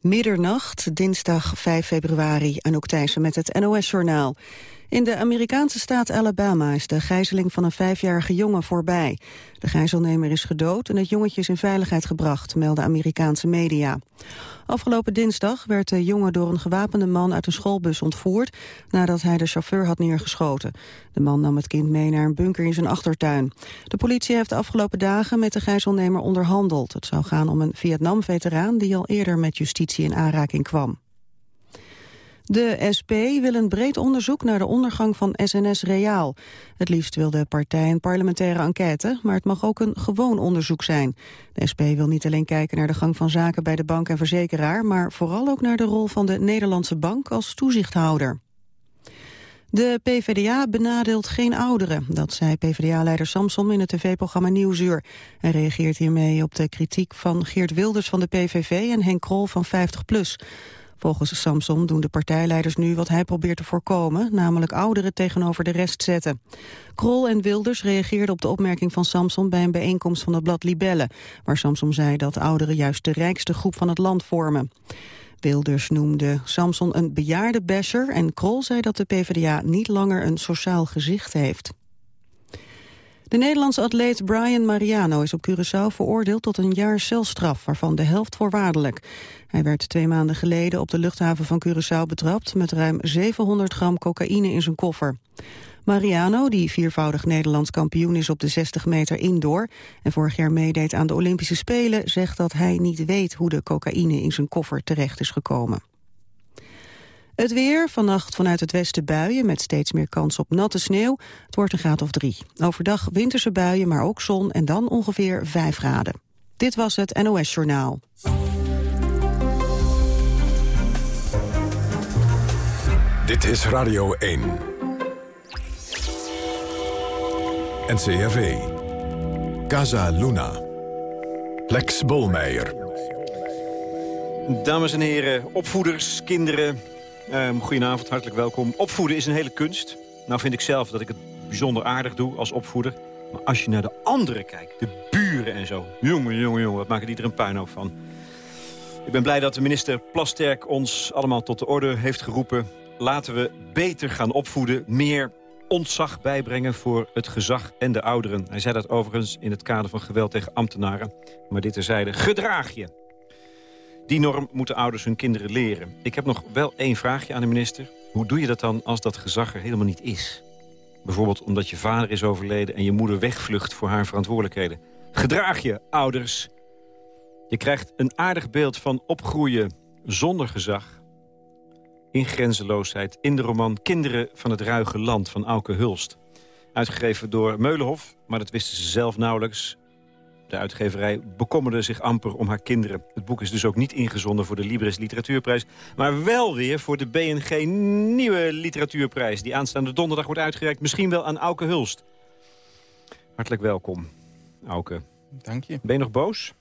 Middernacht, dinsdag 5 februari, Anouk Thijssen met het NOS-journaal. In de Amerikaanse staat Alabama is de gijzeling van een vijfjarige jongen voorbij. De gijzelnemer is gedood en het jongetje is in veiligheid gebracht, melden Amerikaanse media. Afgelopen dinsdag werd de jongen door een gewapende man uit een schoolbus ontvoerd nadat hij de chauffeur had neergeschoten. De man nam het kind mee naar een bunker in zijn achtertuin. De politie heeft de afgelopen dagen met de gijzelnemer onderhandeld. Het zou gaan om een Vietnam-veteraan die al eerder met justitie in aanraking kwam. De SP wil een breed onderzoek naar de ondergang van SNS Reaal. Het liefst wil de partij een parlementaire enquête, maar het mag ook een gewoon onderzoek zijn. De SP wil niet alleen kijken naar de gang van zaken bij de bank en verzekeraar, maar vooral ook naar de rol van de Nederlandse bank als toezichthouder. De PvdA benadeelt geen ouderen, dat zei PvdA-leider Samson in het tv-programma Nieuwsuur. Hij reageert hiermee op de kritiek van Geert Wilders van de PVV en Henk Krol van 50PLUS. Volgens Samson doen de partijleiders nu wat hij probeert te voorkomen, namelijk ouderen tegenover de rest zetten. Krol en Wilders reageerden op de opmerking van Samson bij een bijeenkomst van het blad Libelle, waar Samson zei dat ouderen juist de rijkste groep van het land vormen. Wilders noemde Samson een bejaarde basher en Krol zei dat de PvdA niet langer een sociaal gezicht heeft. De Nederlandse atleet Brian Mariano is op Curaçao veroordeeld tot een jaar celstraf, waarvan de helft voorwaardelijk. Hij werd twee maanden geleden op de luchthaven van Curaçao betrapt met ruim 700 gram cocaïne in zijn koffer. Mariano, die viervoudig Nederlands kampioen is op de 60 meter indoor en vorig jaar meedeed aan de Olympische Spelen, zegt dat hij niet weet hoe de cocaïne in zijn koffer terecht is gekomen. Het weer, vannacht vanuit het westen buien met steeds meer kans op natte sneeuw. Het wordt een graad of drie. Overdag winterse buien, maar ook zon en dan ongeveer vijf graden. Dit was het NOS Journaal. Dit is Radio 1. NCRV. Casa Luna. Lex Bolmeijer. Dames en heren, opvoeders, kinderen, Um, goedenavond, hartelijk welkom. Opvoeden is een hele kunst. Nou vind ik zelf dat ik het bijzonder aardig doe als opvoeder. Maar als je naar de anderen kijkt, de buren en zo... jongen, jongen, jongen, wat maken die er een puinhoop van. Ik ben blij dat de minister Plasterk ons allemaal tot de orde heeft geroepen. Laten we beter gaan opvoeden, meer ontzag bijbrengen voor het gezag en de ouderen. Hij zei dat overigens in het kader van geweld tegen ambtenaren. Maar dit terzijde, gedraag je. Die norm moeten ouders hun kinderen leren. Ik heb nog wel één vraagje aan de minister. Hoe doe je dat dan als dat gezag er helemaal niet is? Bijvoorbeeld omdat je vader is overleden en je moeder wegvlucht voor haar verantwoordelijkheden. Gedraag je, ouders. Je krijgt een aardig beeld van opgroeien zonder gezag. In grenzeloosheid in de roman Kinderen van het Ruige Land van Auke Hulst. Uitgegeven door Meulenhof, maar dat wisten ze zelf nauwelijks. De uitgeverij bekommerde zich amper om haar kinderen. Het boek is dus ook niet ingezonden voor de Libris Literatuurprijs... maar wel weer voor de BNG Nieuwe Literatuurprijs... die aanstaande donderdag wordt uitgereikt. Misschien wel aan Auke Hulst. Hartelijk welkom, Auke. Dank je. Ben je nog boos?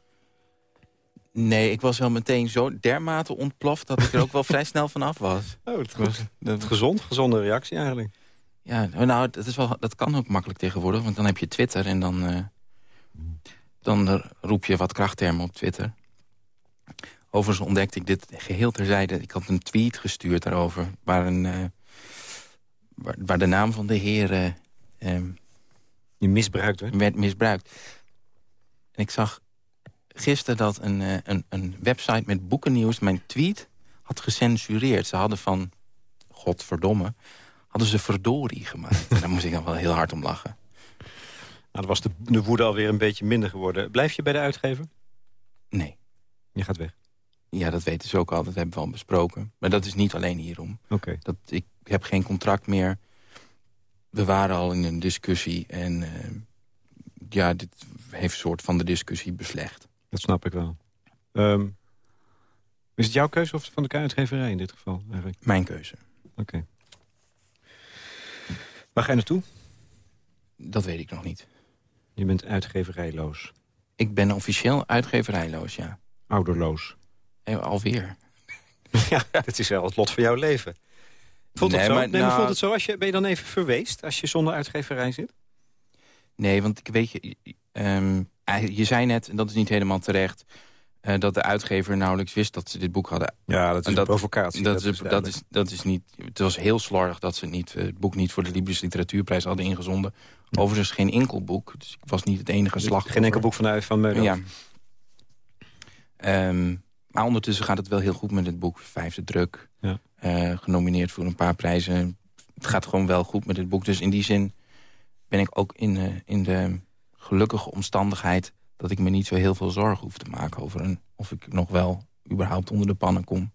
Nee, ik was wel meteen zo dermate ontploft... dat ik er ook wel vrij snel vanaf was. Oh, het was, dat gezond, gezonde reactie eigenlijk. Ja, nou, dat, is wel, dat kan ook makkelijk tegenwoordig. Want dan heb je Twitter en dan... Uh, dan roep je wat krachttermen op Twitter. Overigens ontdekte ik dit geheel terzijde. Ik had een tweet gestuurd daarover... waar, een, uh, waar, waar, de naam van de heer... Uh, Je misbruikt werd? Werd misbruikt. En ik zag gisteren dat een, uh, een, een website met boekennieuws... mijn tweet had gecensureerd. Ze hadden van, godverdomme... hadden ze verdorie gemaakt. en daar moest ik dan wel heel hard om lachen. Nou, dan was de, de woede alweer een beetje minder geworden. Blijf je bij de uitgever? Nee. Je gaat weg? Ja, dat weten ze ook al. Dat hebben we al besproken. Maar dat is niet alleen hierom. Oké. Dat Ik heb geen contract meer. We waren al in een discussie. En uh, ja, dit heeft een soort van de discussie beslecht. Dat snap ik wel. Um, is het jouw keuze of van de uitgeverij in dit geval? Eigenlijk? Mijn keuze. Oké. Waar ga je naartoe? Dat weet ik nog niet. Je bent uitgeverijloos. Ik ben officieel uitgeverijloos, ja. Ouderloos. Eh, alweer. ja, dat is wel het lot van jouw leven. Voelt nee, het zo? Maar, nee, maar voelt het zo als je, ben je dan even verweest als je zonder uitgeverij zit? Nee, want ik weet je... Um, je zei net, en dat is niet helemaal terecht... Eh, dat de uitgever nauwelijks wist dat ze dit boek hadden. Ja, dat is een provocatie. Dat, is, dat, is, dat is niet... Het was heel slordig dat ze niet, het boek niet voor de Librische Literatuurprijs hadden ingezonden. Overigens geen enkel boek. Dus ik was niet het enige slag. Geen enkel boek van, van Meudon. Ja. Ehm, maar ondertussen gaat het wel heel goed met het boek. Vijfde druk. Ja. Uh, genomineerd voor een paar prijzen. Het gaat gewoon wel goed met het boek. Dus in die zin ben ik ook in, uh, in de gelukkige omstandigheid... dat ik me niet zo heel veel zorgen hoef te maken over een, of ik nog wel überhaupt onder de pannen kom.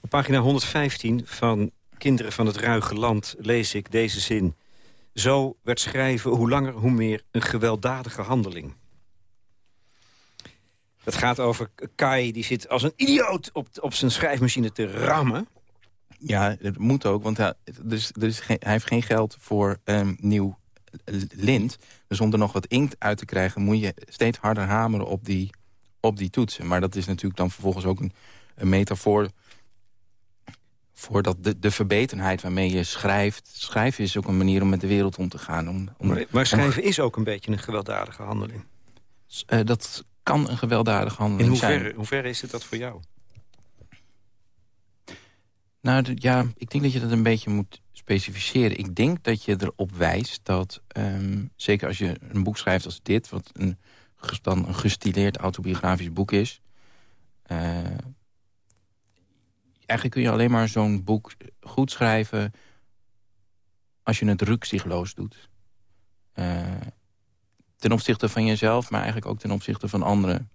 Op pagina 115 van Kinderen van het Ruige Land lees ik deze zin. Zo werd schrijven hoe langer hoe meer een gewelddadige handeling. Het gaat over Kai, die zit als een idioot op, op zijn schrijfmachine te rammen. Ja, dat moet ook, want hij, geen, hij heeft geen geld voor um, nieuw lint. Dus om er nog wat inkt uit te krijgen... moet je steeds harder hameren op die, op die toetsen. Maar dat is natuurlijk dan vervolgens ook een, een metafoor... voor dat de, de verbetenheid waarmee je schrijft. Schrijven is ook een manier om met de wereld om te gaan. Om, om maar, schrijven is ook een beetje een gewelddadige handeling. Uh, dat kan een gewelddadige handeling In hoeverre, zijn. In hoeverre is het dat voor jou? Nou ja, ik denk dat je dat een beetje moet specificeren. Ik denk dat je erop wijst dat, um, zeker als je een boek schrijft als dit... wat een, dan een gestileerd autobiografisch boek is... Uh, eigenlijk kun je alleen maar zo'n boek goed schrijven... als je het rukzichtloos doet. Uh, ten opzichte van jezelf, maar eigenlijk ook ten opzichte van anderen.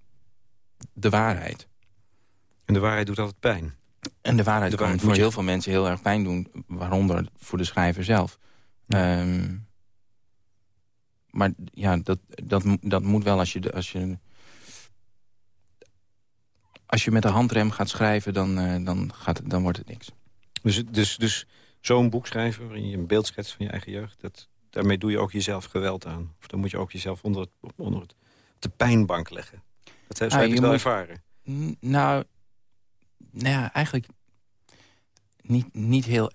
De waarheid. En de waarheid doet altijd pijn? En de waarheid, de waarheid kan voor heel veel mensen heel erg pijn doen. Waaronder voor de schrijver zelf. Ja. Um, maar ja, dat, dat, dat moet wel als je, als je... Als je met de handrem gaat schrijven, dan, uh, dan, gaat, dan wordt het niks. Dus, dus, dus zo'n boek schrijven waarin je een beeld schetst van je eigen jeugd... dat, daarmee doe je ook jezelf geweld aan. Of dan moet je ook jezelf onder, het, onder het, de pijnbank leggen. Dat zou ah, je wel moet, ervaren. Nou, nou ja, eigenlijk niet, niet heel...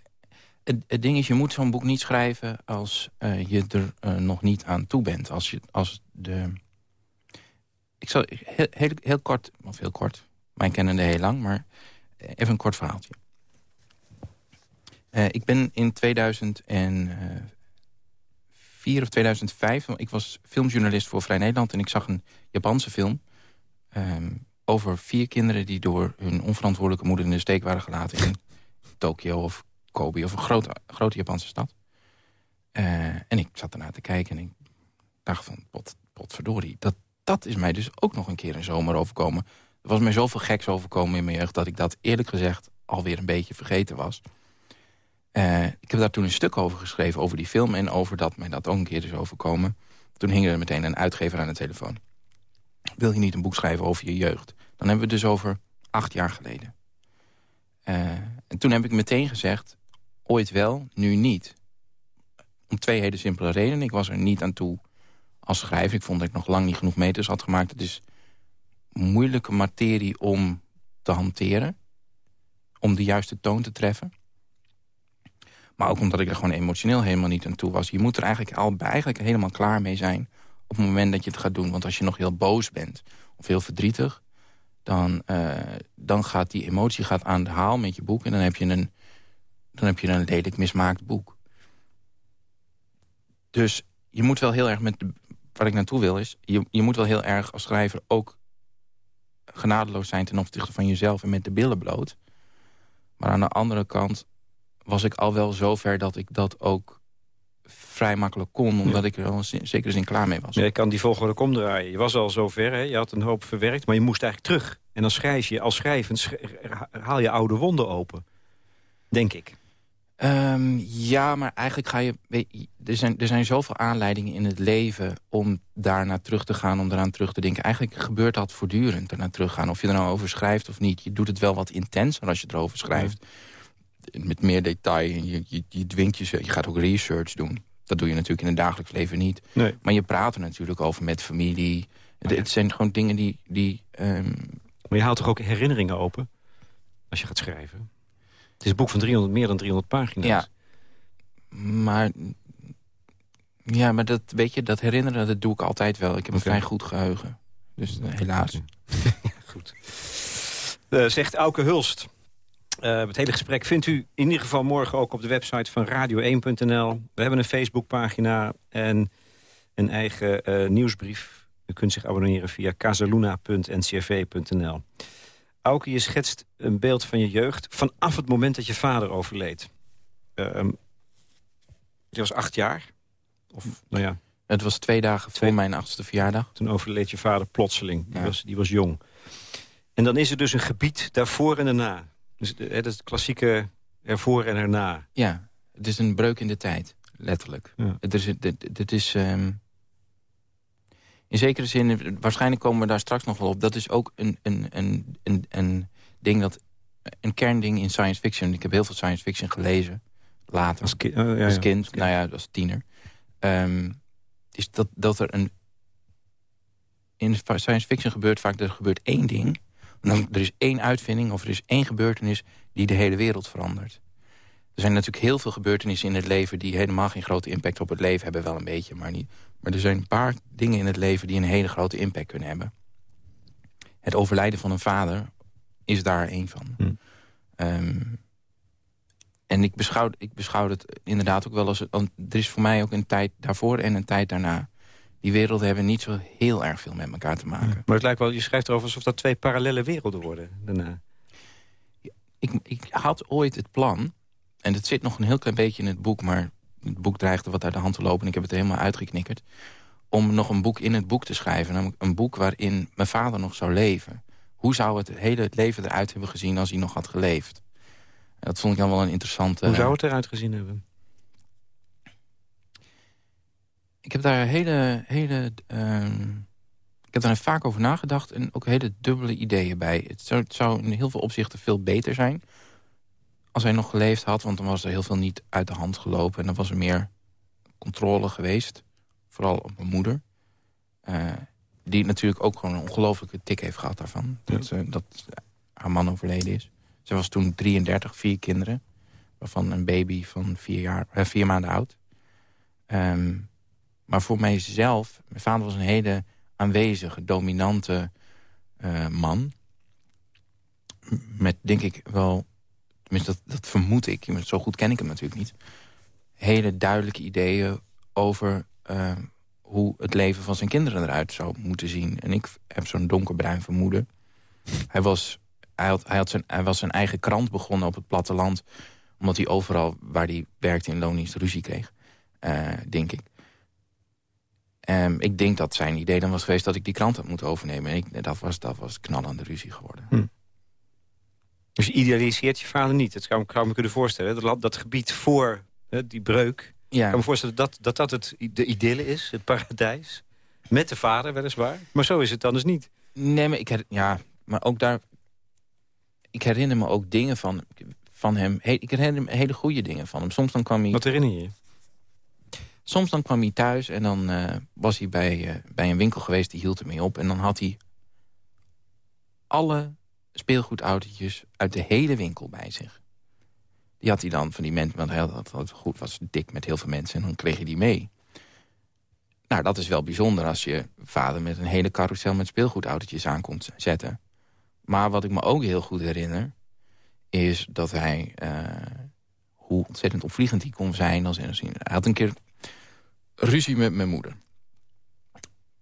Het, ding is, je moet zo'n boek niet schrijven als uh, je er uh, nog niet aan toe bent. Als, je, als de... Ik zal heel, heel, heel kort, of heel kort, mijn kennende heel lang, maar even een kort verhaaltje. Uh, ik ben in 2004 of 2005, ik was filmjournalist voor Vrij Nederland... en ik zag een Japanse film um, over vier kinderen... die door hun onverantwoordelijke moeder in de steek waren gelaten... in Tokio of Kobe of een grote, grote Japanse stad. Uh, en ik zat ernaar te kijken en ik dacht van, pot, potverdorie... Dat, dat is mij dus ook nog een keer in zomer overkomen. Er was mij zoveel geks overkomen in mijn jeugd... dat ik dat eerlijk gezegd alweer een beetje vergeten was... Uh, ik heb daar toen een stuk over geschreven, over die film... en over dat mij dat ook een keer is overkomen. Toen hing er meteen een uitgever aan de telefoon. Wil je niet een boek schrijven over je jeugd? Dan hebben we het dus over acht jaar geleden. Uh, en toen heb ik meteen gezegd, ooit wel, nu niet. Om twee hele simpele redenen. Ik was er niet aan toe als schrijver. Ik vond dat ik nog lang niet genoeg meters had gemaakt. Het is moeilijke materie om te hanteren. Om de juiste toon te treffen. Maar ook omdat ik er gewoon emotioneel helemaal niet aan toe was. Je moet er eigenlijk al eigenlijk helemaal klaar mee zijn... op het moment dat je het gaat doen. Want als je nog heel boos bent of heel verdrietig... dan, uh, dan gaat die emotie gaat aan de haal met je boek... en dan heb je een, dan heb je een lelijk mismaakt boek. Dus je moet wel heel erg met... Waar ik naartoe wil is... Je, je moet wel heel erg als schrijver ook genadeloos zijn... ten opzichte van jezelf en met de billen bloot. Maar aan de andere kant was ik al wel zover dat ik dat ook vrij makkelijk kon... omdat ik er al in zekere zin klaar mee was. je kan die volgorde omdraaien. Je was al zover, hè? je had een hoop verwerkt, maar je moest eigenlijk terug. En dan schrijf je, als schrijvend haal je oude wonden open. Denk ik. Um, ja, maar eigenlijk ga je... Er zijn, er zijn zoveel aanleidingen in het leven om daarna terug te gaan... om eraan terug te denken. Eigenlijk gebeurt dat voortdurend, ernaar teruggaan. Of je er nou over schrijft of niet. Je doet het wel wat intenser als je erover schrijft. Ja met meer detail. Je, je, je dwingt je, je gaat ook research doen. Dat doe je natuurlijk in het dagelijks leven niet. Nee. Maar je praat er natuurlijk over met familie. Het, het, zijn gewoon dingen die... die um... Maar je haalt toch ook herinneringen open? Als je gaat schrijven? Het is een boek van 300, meer dan 300 pagina's. Ja, maar... Ja, maar dat, weet je, dat herinneren, dat doe ik altijd wel. Ik heb een vrij goed geheugen. Dus helaas. Goed. zegt Auke Hulst. Het hele gesprek vindt u in ieder geval morgen ook op de website van radio1.nl. We hebben een Facebookpagina en een eigen nieuwsbrief. U kunt zich abonneren via casaluna.ncrv.nl. Auke, je schetst een beeld van je jeugd vanaf het moment dat je vader overleed. Uh, je was acht jaar? Of, nou ja. Het was twee dagen voor mijn achtste verjaardag. Toen overleed je vader plotseling. Die, was, die was jong. En dan is er dus een gebied daarvoor en daarna. Dus het, het klassieke ervoor en erna. Ja, het is een breuk in de tijd, letterlijk. Het is, het, is um, in zekere zin, waarschijnlijk komen we daar straks nog wel op... dat is ook een, een, een, een, een ding dat... een kernding in science fiction. Ik heb heel veel science fiction gelezen. Later. Als, ki oh, ja, als kind, ja. nou ja, als tiener. Um, is dat, dat er een... In science fiction gebeurt vaak... er gebeurt één ding. Dan, er is één uitvinding of er is één gebeurtenis... die de hele wereld verandert. Er zijn natuurlijk heel veel gebeurtenissen in het leven... die helemaal geen grote impact op het leven hebben. Wel een beetje, maar niet, maar er zijn een paar dingen in het leven die een hele grote impact kunnen hebben. Het overlijden van een vader is daar één van. Hm. Ehm, en ik beschouw, ik beschouw het inderdaad ook wel als... Er is voor mij ook een tijd daarvoor en een tijd daarna. Die werelden hebben niet zo heel erg veel met elkaar te maken. Maar het lijkt wel, je schrijft erover alsof dat twee parallele werelden worden daarna. Ik, ik had ooit het plan, en het zit nog een heel klein beetje in het boek... maar het boek dreigde wat uit de hand te lopen... en ik heb het helemaal uitgeknikkerd... om nog een boek in het boek te schrijven. Namelijk een boek waarin mijn vader nog zou leven. Hoe zou het hele leven eruit hebben gezien als hij nog had geleefd? Dat vond ik dan wel een interessante... Hoe zou het eruit gezien hebben? Ik heb daar hele... hele uh, ik heb daar vaak over nagedacht en ook hele dubbele ideeën bij. Het zou, het zou in heel veel opzichten veel beter zijn als hij nog geleefd had, want dan was er heel veel niet uit de hand gelopen... en dan was er meer controle geweest, vooral op mijn moeder... Uh, die natuurlijk ook gewoon een ongelofelijke tik heeft gehad daarvan. Dat, dat haar man overleden is. Ze was toen 33, vier kinderen. Waarvan een baby van vier, jaar, uh, vier maanden oud. Um, maar voor mijzelf, mijn vader was een hele aanwezige, dominante man. Met, denk ik, wel dat, dat vermoed ik, zo goed ken ik hem natuurlijk niet... hele duidelijke ideeën over uh, hoe het leven van zijn kinderen eruit zou moeten zien. En ik heb zo'n donkerbruin vermoeden. Hij was, hij, had, hij, had zijn, hij was zijn eigen krant begonnen op het platteland... omdat hij overal waar hij werkte in loondienst ruzie kreeg, uh, denk ik. Um, ik denk dat zijn idee dan was geweest dat ik die krant had moeten overnemen. En ik, dat, was, dat was knallende ruzie geworden. Hm. Dus je idealiseert je vader niet. Dat zou, ik me kunnen voorstellen. Dat, dat gebied voor hè, die breuk. Ja. Ik kan me voorstellen dat dat, dat het de idylle is. Het paradijs. Met de vader weliswaar. Maar zo is het dan dus niet. Nee, maar, ik ja, maar ook daar... Ik herinner me ook dingen van, van hem. ik herinner me hele goede dingen van hem. Soms dan kwam hij... Wat herinner je Soms dan kwam hij thuis en dan uh, was hij bij, uh, bij een winkel geweest. Die hield ermee op. En dan had hij alle speelgoedautootjes uit de hele winkel bij zich. Die had hij dan van die mensen, want hij goed, was dik met heel veel mensen... en dan kreeg je die mee. Nou, dat is wel bijzonder als je vader met een hele carousel met speelgoedautootjes aankomt zetten. Maar wat ik me ook heel goed herinner... is dat hij, uh, hoe ontzettend opvliegend hij kon zijn. Als, hij had een keer ruzie met mijn moeder.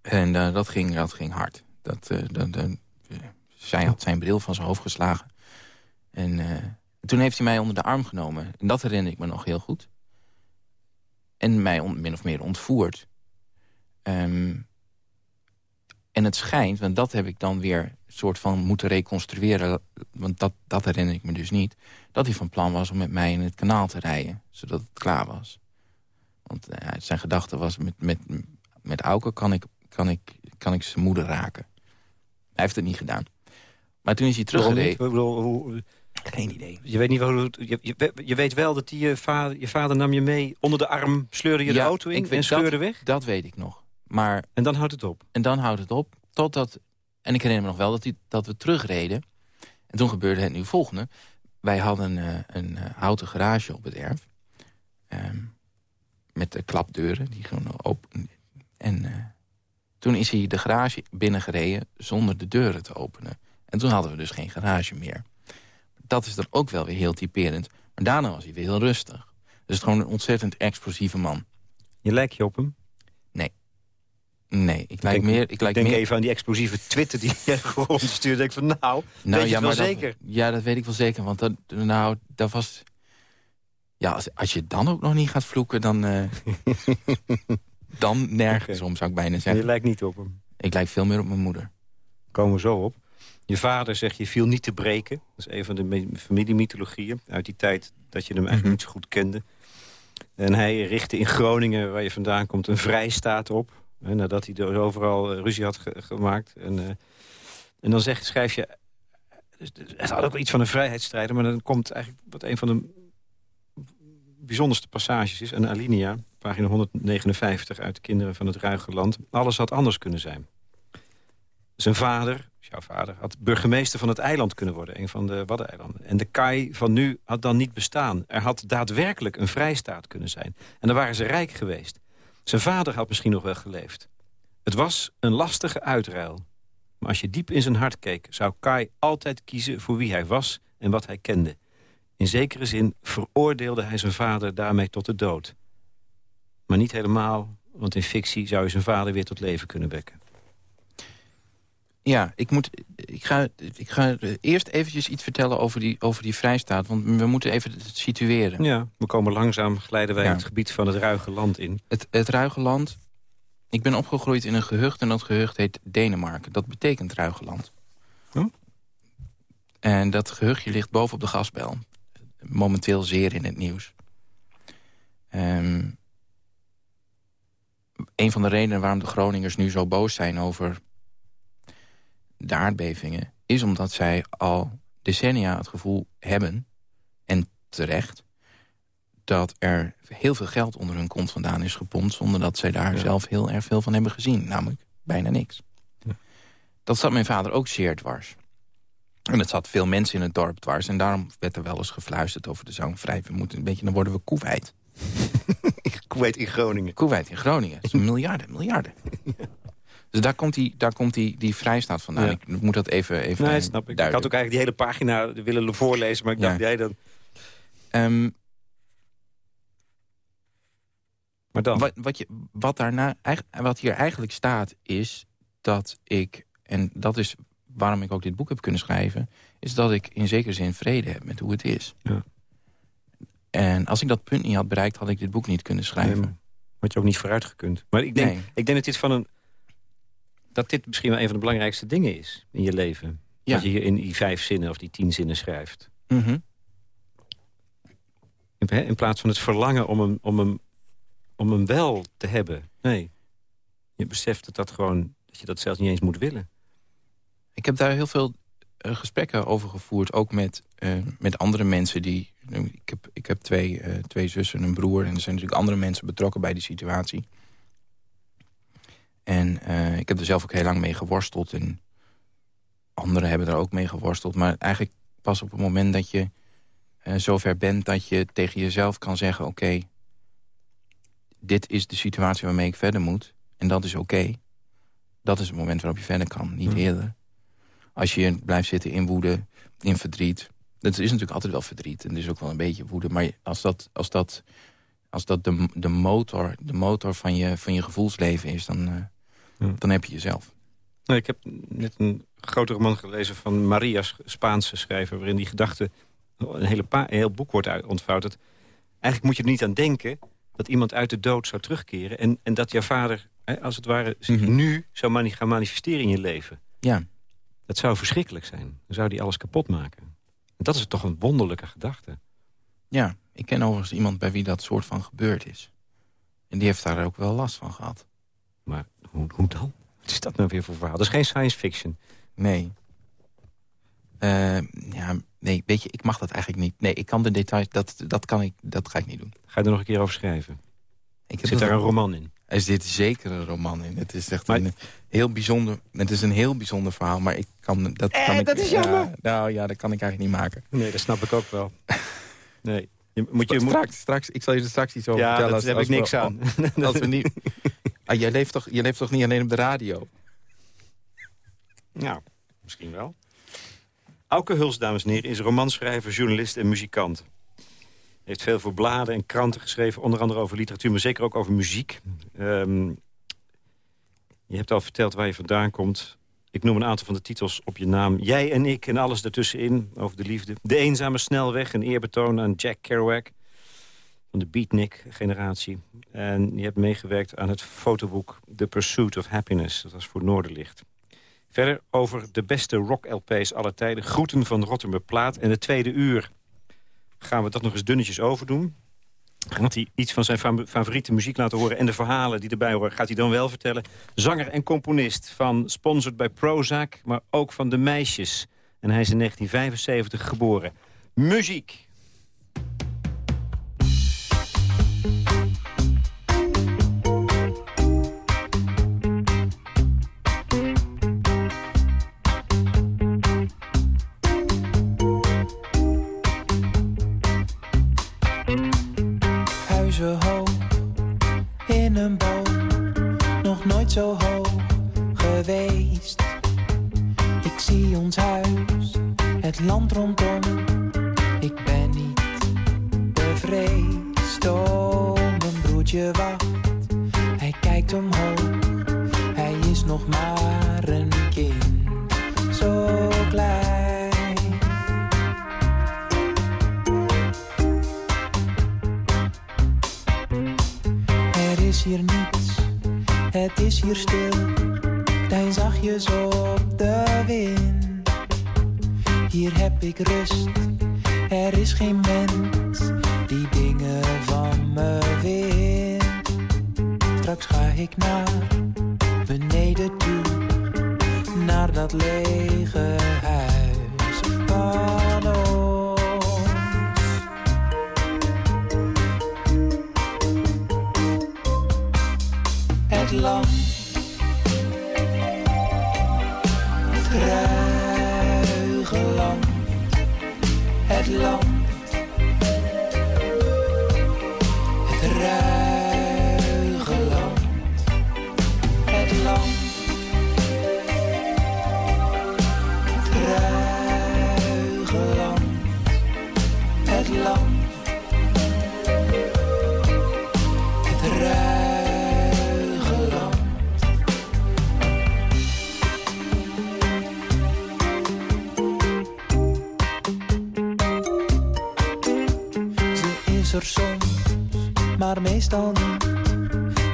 En uh, dat, ging, dat ging hard. Dat, uh, dat, zij had zijn bril van zijn hoofd geslagen. En toen heeft hij mij onder de arm genomen. En dat herinner ik me nog heel goed. En mij min of meer ontvoerd. Um, en het schijnt, want dat heb ik dan weer soort van moeten reconstrueren... want dat, dat herinner ik me dus niet... dat hij van plan was om met mij in het kanaal te rijden... zodat het klaar was. Want uh, zijn gedachte was, met, met, met Auke kan ik, kan, ik, kan ik zijn moeder raken. Hij heeft het niet gedaan. Maar toen is hij teruggereden. Hoe... Geen idee. Je weet, niet hoe, je, je, je weet wel dat die, je, vader, je vader nam je mee onder de arm... sleurde je de auto in en scheurde dat, weg? Dat weet ik nog. Maar, en dan houdt het op? En dan houdt het op. Totdat, en ik herinner me nog wel dat, die, dat we terugreden. En toen gebeurde het nu volgende. Wij hadden uh, een uh, houten garage op het erf. Um, met de klapdeuren die gewoon open. En uh, Toen is hij de garage binnengereden zonder de deuren te openen. En toen hadden we dus geen garage meer. Dat is dan ook wel weer heel typerend. Maar daarna was hij weer heel rustig. Dus gewoon een ontzettend explosieve man. Je lijkt je op hem? Nee. Nee, ik lijk denk, meer... Ik lijk denk meer... even aan die explosieve Twitter die jij gewoon stuurde. denk van, nou, Nou, weet je ja, het wel zeker? Ja, dat weet ik wel zeker. Want dat, nou, dat was... Ja, als, als je dan ook nog niet gaat vloeken, dan... eh, dan nergens om, zou ik bijna je zeggen. lijkt niet op hem. Ik lijk veel meer op mijn moeder. Komen we zo op. Je vader, zeg je, viel niet te breken. Dat is een van de familiemythologieën. Uit die tijd dat je hem eigenlijk Mhm. niet zo goed kende. En hij richtte in Groningen, waar je vandaan komt, een vrijstaat op. Hè, nadat hij er overal eh, ruzie had ge- gemaakt. En, eh, en dan zeg, schrijf je... dus- dus Het had ook wel iets van een vrijheidsstrijder... maar dan komt eigenlijk wat een van de bijzonderste passages is... een alinea, pagina 159 uit Kinderen van het Ruige Land. Alles had anders kunnen zijn. Zijn vader, jouw vader, had burgemeester van het eiland kunnen worden. Een van de Waddeneilanden. En de kaai van nu had dan niet bestaan. Er had daadwerkelijk een vrijstaat kunnen zijn. En dan waren ze rijk geweest. Zijn vader had misschien nog wel geleefd. Het was een lastige uitruil. Maar als je diep in zijn hart keek... zou Kai altijd kiezen voor wie hij was en wat hij kende. In zekere zin veroordeelde hij zijn vader daarmee tot de dood. Maar niet helemaal, want in fictie zou je zijn vader weer tot leven kunnen wekken. Ja, ik, moet, ik, ga, ik ga eerst eventjes iets vertellen over die, over die vrijstaat. Want we moeten even het situeren. Ja, we komen langzaam, glijden wij Ja. het gebied van het ruige land in. Het, het Ruige Land... Ik ben opgegroeid in een gehucht en dat gehucht heet Denemarken. Dat betekent Ruige Land. Oh. En dat gehuchtje ligt boven op de gasbel. Momenteel zeer in het nieuws. Ehm, een van de redenen waarom de Groningers nu zo boos zijn over de aardbevingen... is omdat zij al decennia het gevoel hebben, en terecht... dat er heel veel geld onder hun kont vandaan is gepompt... zonder dat zij daar Ja. zelf heel erg veel van hebben gezien. Namelijk bijna niks. Ja. Dat zat mijn vader ook zeer dwars. En het zat veel mensen in het dorp dwars. En daarom werd er wel eens gefluisterd over de zang vrij. We moeten een beetje, dan worden we koewijd. Kuwait in Groningen. Koewijd in Groningen. Dat is miljarden, miljarden. Dus daar komt die, daar komt die, die vrijstaat vandaan. Ja. Ik moet dat even, even Nee, snap ik. Ik had ook eigenlijk die hele pagina willen voorlezen, maar ik Ja. dacht, jij dan... Ehm, Maar dan? Wat, wat, je, wat, daarna, eigenlijk- wat hier eigenlijk staat is dat ik... en dat is waarom ik ook dit boek heb kunnen schrijven... is dat ik in zekere zin vrede heb met hoe het is. Ja. En als ik dat punt niet had bereikt... had ik dit boek niet kunnen schrijven. Nee, had je ook niet vooruit gekund. Maar ik denk, Nee. ik denk dat dit van een... dat dit misschien wel een van de belangrijkste dingen is in je leven. Ja. Dat je hier in die vijf zinnen of die tien zinnen schrijft. Mhm. In, in plaats van het verlangen om hem, om, hem, om hem wel te hebben. Nee. Je beseft dat, dat, gewoon, dat je dat zelfs niet eens moet willen. Ik heb daar heel veel eh, gesprekken over gevoerd. Ook met, eh, met andere mensen die... Ik heb, ik heb twee, eh, twee zussen en een broer. En er zijn natuurlijk andere mensen betrokken bij die situatie. En ik heb er zelf ook heel lang mee geworsteld. En anderen hebben er ook mee geworsteld. Maar eigenlijk pas op het moment dat je zover bent... dat je tegen jezelf kan zeggen... oké, dit is de situatie waarmee ik verder moet. En dat is oké. Dat is het moment waarop je verder kan, niet Hmm. eerder. Als je blijft zitten in woede, in verdriet... dat is natuurlijk altijd wel verdriet en is ook wel een beetje woede... maar als dat, als dat, als dat de, de, motor, de motor van je, van je gevoelsleven is... dan, eh, dan heb je jezelf. Nou, ik heb net een grote roman gelezen van Maria, Sch- Spaanse schrijver... waarin die gedachte een, hele een heel boek wordt ontvouwd. Dat, eigenlijk moet je er niet aan denken dat iemand uit de dood zou terugkeren... en, en dat jouw vader, hè, als het ware, zich Mhm. nu zou mani- gaan manifesteren in je leven. Ja, Dat zou verschrikkelijk zijn. Dan zou die alles kapot maken. En dat is toch een wonderlijke gedachte. ja, ik ken overigens iemand bij wie dat soort van gebeurd is. En die heeft daar ook wel last van gehad. Maar hoe, hoe dan? Wat is dat nou weer voor verhaal? Dat is geen science fiction. Nee. Eh, ja, nee, weet je, ik mag dat eigenlijk niet. Nee, ik kan de details, dat, dat, kan ik, dat ga ik niet doen. Ga je er nog een keer over schrijven? Ik heb Zit daar een roman in? Er zit zeker een roman in. Het is echt Maar- een heel bijzonder. Het is een heel bijzonder verhaal, maar ik kan dat Eh, kan ik, dat is ja, nou ja, dat kan ik eigenlijk niet maken. Nee, dat snap ik ook wel. Nee. Je, moet je, moet, straks, straks, ik zal je er straks iets over ja, vertellen. daar heb ik we- niks aan. Als we niet, Ah, jij, leeft toch, je leeft toch niet alleen op de radio? Nou, misschien wel. Auke Huls, dames en heren, is romanschrijver, journalist en muzikant. Heeft veel voor bladen en kranten geschreven, onder andere over literatuur, maar zeker ook over muziek. Ehm, je hebt al verteld waar je vandaan komt. Ik noem een aantal van de titels op je naam. Jij en ik en alles daartussenin over de liefde. De eenzame snelweg, een eerbetoon aan Jack Kerouac van de beatnik-generatie. En je hebt meegewerkt aan het fotoboek The Pursuit of Happiness. Dat was voor Noorderlicht. Verder over de beste rock-LP's aller tijden. Groeten van Rotterdam Plaat. En de tweede uur gaan we dat nog eens dunnetjes overdoen. Gaat hij iets van zijn favoriete muziek laten horen... en de verhalen die erbij horen, gaat hij dan wel vertellen. Zanger en componist van Sponsored bij Prozac... maar ook van De Meisjes. En hij is in 1975 geboren. Muziek.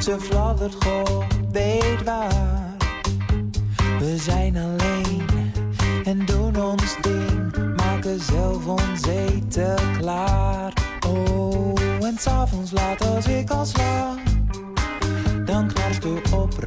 Ze fladdert God weet waar. We zijn alleen en doen ons ding. Maken zelf ons eten klaar. Oh, en s'avonds laat als ik al slaap. Dan knarst u op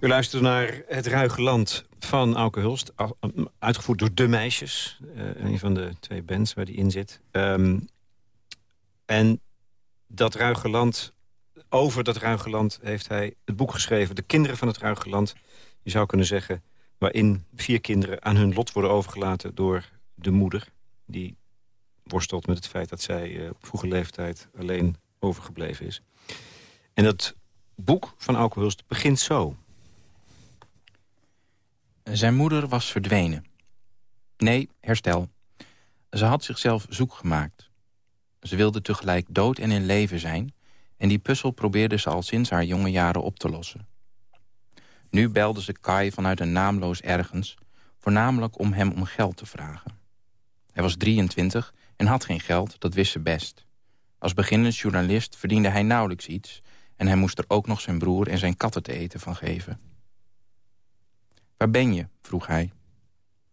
U luistert naar Het Ruige Land van Auke Hulst. Uitgevoerd door De Meisjes. Uh, een van de twee bands waar die in zit. Um, en dat Ruige Land over dat ruige land heeft hij het boek geschreven... De Kinderen van het Ruige Land. Je zou kunnen zeggen waarin vier kinderen aan hun lot worden overgelaten... door de moeder, die worstelt met het feit dat zij uh, op vroege leeftijd alleen overgebleven is. En dat boek van Auke Hulst begint zo. Zijn moeder was verdwenen. Nee, herstel. Ze had zichzelf zoek gemaakt. Ze wilde tegelijk dood en in leven zijn... en die puzzel probeerde ze al sinds haar jonge jaren op te lossen. Nu belde ze Kai vanuit een naamloos ergens... voornamelijk om hem om geld te vragen. Hij was 23 en had geen geld, dat wist ze best. Als beginnend journalist verdiende hij nauwelijks iets... en hij moest er ook nog zijn broer en zijn katten te eten van geven. Waar ben je? vroeg hij.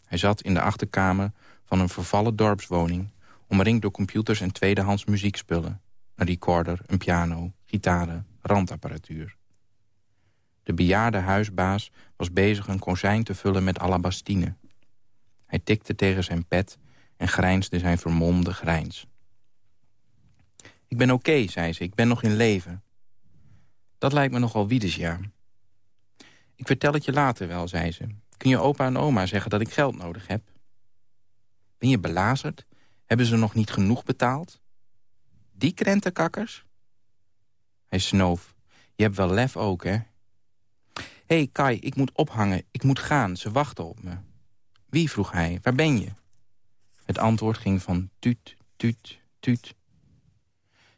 Hij zat in de achterkamer van een vervallen dorpswoning... omringd door computers en tweedehands muziekspullen. Een recorder, een piano, gitaren, randapparatuur. De bejaarde huisbaas was bezig een kozijn te vullen met alabastine. Hij tikte tegen zijn pet en grijnsde zijn vermomde grijns. Ik ben oké, zei ze, ik ben nog in leven. Dat lijkt me nogal wiedes, ja. Ik vertel het je later wel, zei ze. Kun je opa en oma zeggen dat ik geld nodig heb? Ben je belazerd? Hebben ze nog niet genoeg betaald? Die krentenkakkers? Hij snoof. Je hebt wel lef ook, hè? Hé, hey Kai, ik moet ophangen. Ik moet gaan. Ze wachten op me. Wie, vroeg hij. Waar ben je? Het antwoord ging van tuut, tuut, tuut.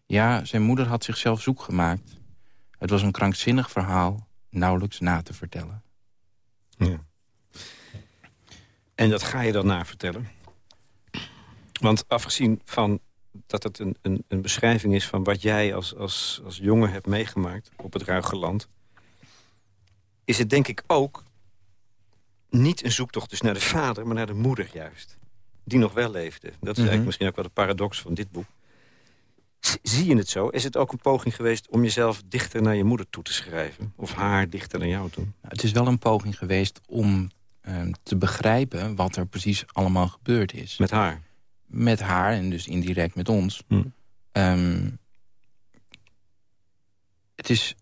Ja, zijn moeder had zichzelf zoek gemaakt. Het was een krankzinnig verhaal, nauwelijks na te vertellen. Ja. En dat ga je dan na vertellen? Want afgezien van dat het een, een, een beschrijving is van wat jij als, als, als jongen hebt meegemaakt op het ruige land... is het denk ik ook niet een zoektocht dus naar de vader, maar naar de moeder juist. Die nog wel leefde. Dat is eigenlijk Mhm. misschien ook wel de paradox van dit boek. Zie je het zo? Is het ook een poging geweest om jezelf dichter naar je moeder toe te schrijven? Of haar dichter naar jou toe? Nou, Het is wel een poging geweest om eh, te begrijpen wat er precies allemaal gebeurd is. Met haar? Met haar en dus indirect met ons. Hm. Ehm, het is...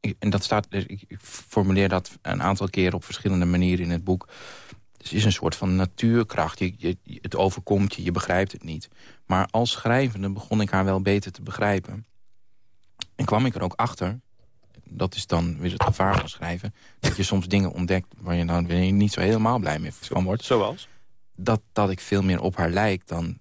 ik- En dat staat, ik, ik formuleer dat een aantal keren op verschillende manieren in het boek. Het is een soort van natuurkracht. Je, je, het overkomt je, je begrijpt het niet. Maar als schrijvende begon ik haar wel beter te begrijpen. En kwam ik er ook achter, dat is dan weer het gevaar van schrijven... dat je soms dingen ontdekt waar je dan weer niet zo helemaal blij mee van wordt Zoals? dat, dat ik veel meer op haar lijk dan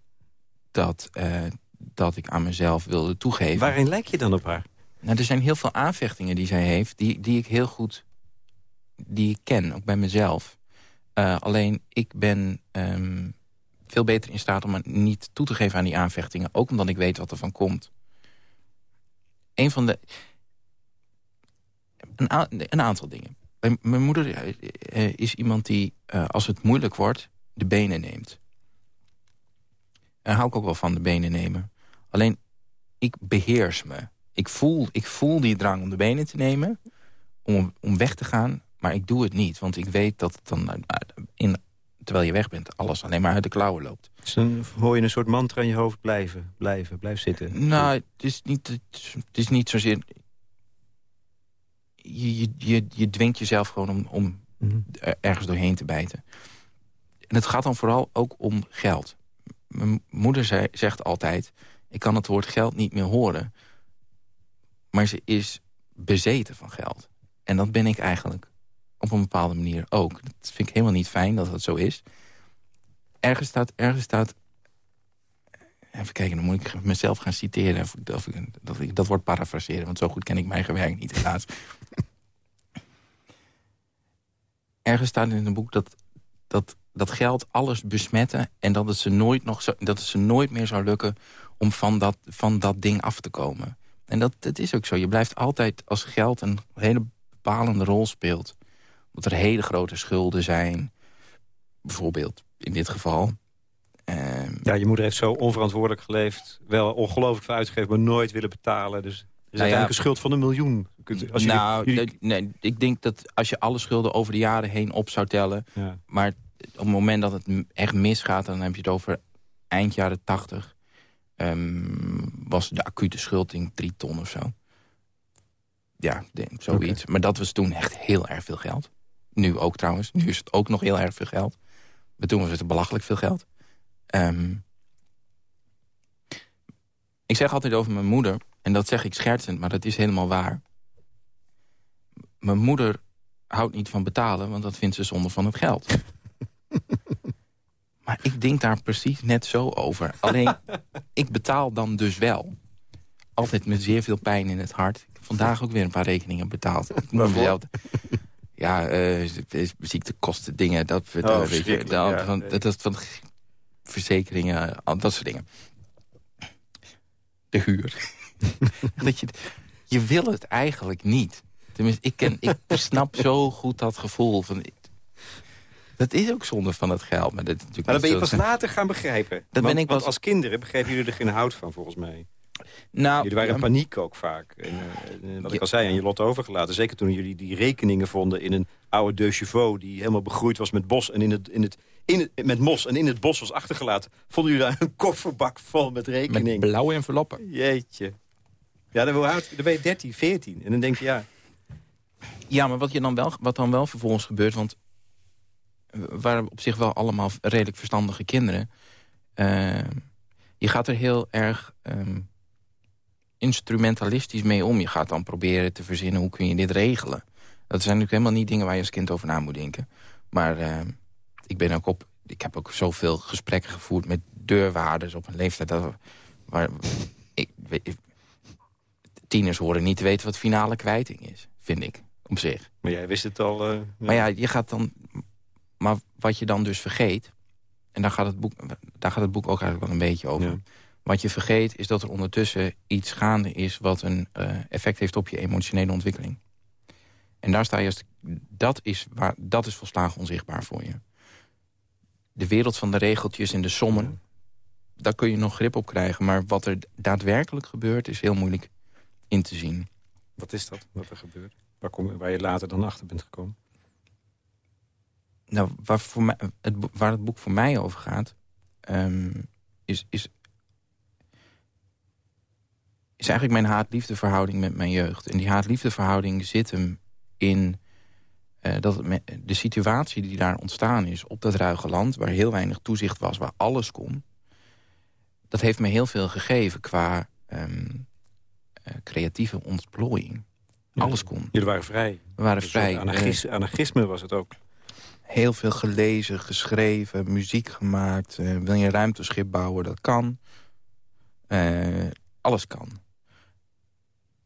dat, eh, dat ik aan mezelf wilde toegeven. Waarin lijk je dan op haar? Nou, er zijn heel veel aanvechtingen die zij heeft... die, die ik heel goed die ik ken, ook bij mezelf. Eh, alleen ik ben ehm, veel beter in staat om me niet toe te geven aan die aanvechtingen. Ook omdat ik weet wat er van komt. Een van de... Een, aantal dingen. Mijn, moeder eh, eh, is iemand die, als het moeilijk wordt, de benen neemt. Daar hou ik ook wel van, de benen nemen. Alleen, ik beheers me. Ik voel, ik voel die drang om de benen te nemen, om, om weg te gaan, maar ik doe het niet. Want ik weet dat het dan, eh, in, terwijl je weg bent, alles alleen maar uit de klauwen loopt. Dus dan hoor je een soort mantra in je hoofd. Blijven, blijven, blijf zitten. Nou, het is niet, het is, het is niet zozeer... Je, je, je, je dwingt jezelf gewoon om, om Mhm. er- ergens doorheen te bijten. En het gaat dan vooral ook om geld. Mijn moeder zei, zegt altijd... ik kan het woord geld niet meer horen. Maar ze is bezeten van geld. En dat ben ik eigenlijk op een bepaalde manier ook. Dat vind ik helemaal niet fijn dat dat zo is. Ergens staat... Ergens staat Even kijken, dan moet ik mezelf gaan citeren. Of, of dat ik dat parafraseren, want zo goed ken ik mijn gewerk niet, helaas. Ergens staat in het boek dat, dat, dat geld alles besmetten... en dat het, ze nooit nog zo, dat het ze nooit meer zou lukken om van dat, van dat ding af te komen. En dat, dat is ook zo. Je blijft altijd, als geld een hele bepalende rol speelt... omdat er hele grote schulden zijn, bijvoorbeeld in dit geval... Ehm, Ja, je moeder heeft zo onverantwoordelijk geleefd. Wel ongelooflijk veel uitgegeven, maar nooit willen betalen. Dus er is ja, uiteindelijk een schuld van een miljoen. Je Als jullie- nou, jullie- nee, ik denk dat als je alle schulden over de jaren heen op zou tellen... ja. maar op het moment dat het echt misgaat... dan heb je het over eind jaren tachtig... ehm, was de acute schuld in drie ton of zo. Ja, zoiets. Maar dat was toen echt heel erg veel geld. Nu ook trouwens. Nu is het ook nog heel erg veel geld. Maar toen was het belachelijk veel geld. Ehm, ik zeg altijd over mijn moeder... en dat zeg ik schertsend, maar dat is helemaal waar. Mijn moeder houdt niet van betalen... want dat vindt ze zonde van het geld. maar ik denk daar precies net zo over. Alleen, ik betaal dan dus wel. Altijd met zeer veel pijn in het hart. Ik heb vandaag ook weer een paar rekeningen betaald. Waarvoor? Ja, uh, ziektekosten, dingen. Dat, oh, dat, weet je, dat, dat, van, dat, dat van verzekeringen, dat soort dingen. De huur. dat je, je wil het eigenlijk niet. Tenminste, ik, ken, ik snap zo goed dat gevoel. Van, dat is ook zonde van het geld. Maar, dat, maar dan ben je pas later gaan begrijpen. Dat want, ben ik want als kinderen begrepen jullie er geen hout van, volgens mij. Nou, jullie waren in paniek ook vaak. En, uh, wat ik al zei, aan je lot overgelaten. Zeker toen jullie die rekeningen vonden in een oude De Chevaux... die helemaal begroeid was met bos en in het, in het, in het, met mos en in het bos was achtergelaten... vonden jullie daar een kofferbak vol met rekeningen. Met blauwe enveloppen. Jeetje. Ja, dan, dan ben je 13, 14. En dan denk je, ja... Ja, maar wat, je dan wel, wat dan wel vervolgens gebeurt... want we waren op zich wel allemaal redelijk verstandige kinderen... Uh, je gaat er heel erg... Um, instrumentalistisch mee om. Je gaat dan proberen te verzinnen hoe kun je dit regelen. Dat zijn natuurlijk helemaal niet dingen waar je als kind over na moet denken. Maar uh, ik ben ook op... Ik heb ook zoveel gesprekken gevoerd met deurwaarders op een leeftijd... Dat, waar, ik, tieners horen niet te weten wat finale kwijting is, vind ik, op zich. Maar jij wist het al... Uh, maar ja, je gaat dan... Maar wat je dan dus vergeet... en daar gaat het boek, daar gaat het boek ook eigenlijk wel een beetje over... Ja. Wat je vergeet is dat er ondertussen iets gaande is... wat een uh, effect heeft op je emotionele ontwikkeling. En daar sta je als... Dat is, waar, dat is volslagen onzichtbaar voor je. De wereld van de regeltjes en de sommen... daar kun je nog grip op krijgen. Maar wat er daadwerkelijk gebeurt is heel moeilijk in te zien. Wat is dat, wat er gebeurt? Waar, kom, waar je later dan achter bent gekomen? Nou, waar, voor mij, het, waar het boek voor mij over gaat... Um, is, is is eigenlijk mijn haat-liefde met mijn jeugd. En die haat-liefde zit hem in uh, dat de situatie die daar ontstaan is... op dat ruige land, waar heel weinig toezicht was, waar alles kon... dat heeft me heel veel gegeven qua um, uh, creatieve ontplooiing. Ja, alles kon. Jullie waren vrij. We waren vrij. Anarchis, uh, anarchisme was het ook. Heel veel gelezen, geschreven, muziek gemaakt. wil je een ruimteschip bouwen, dat kan. alles kan.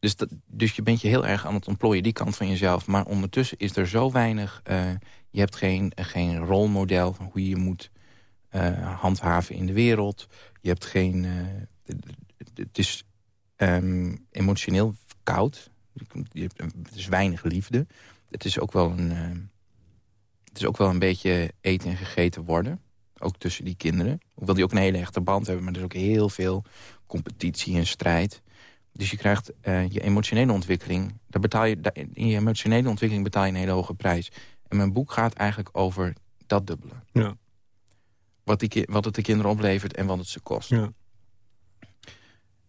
Dus, dat, dus je bent je heel erg aan het ontplooien, die kant van jezelf. Maar ondertussen is er zo weinig... Uh, je hebt geen, geen rolmodel van hoe je moet uh, handhaven in de wereld. Je hebt geen... Uh, het is um, emotioneel koud. Je hebt, het is weinig liefde. Het is ook wel een... het is ook wel een beetje eten en gegeten worden. Ook tussen die kinderen. Hoewel die ook een hele echte band hebben. Maar er is ook heel veel competitie en strijd. Dus je krijgt uh, je emotionele ontwikkeling. Daar betaal je, in je emotionele ontwikkeling betaal je een hele hoge prijs. En mijn boek gaat eigenlijk over dat dubbele. Ja. Wat, die, wat het de kinderen oplevert en wat het ze kost. Ja.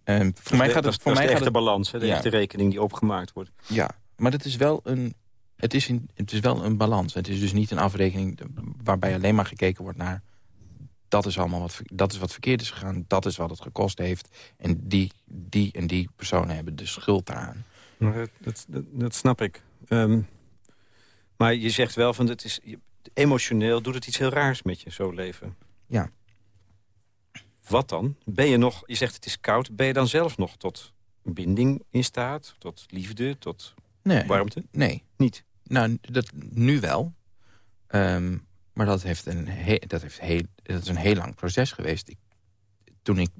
En voor mij gaat het, voor mij de echte balans, hè? de ja. echte rekening die opgemaakt wordt. Ja, maar dat is wel een, het, is een, het is wel een balans. Het is dus niet een afrekening waarbij alleen maar gekeken wordt naar dat is allemaal wat, dat is wat verkeerd is gegaan. Dat is wat het gekost heeft. En die, die en die personen hebben de schuld daaraan. Dat, dat, dat, snap ik. Um, maar je zegt wel, van het is, emotioneel doet het iets heel raars met je, zo leven. Ja. Wat dan? Ben je nog, je zegt het is koud, ben je dan zelf nog tot binding in staat? Tot liefde, tot nee, warmte? Nee. Niet? Nou, dat, nu wel. Um, maar dat, heeft een dat, heeft heel, dat is een heel lang proces geweest. Toen ik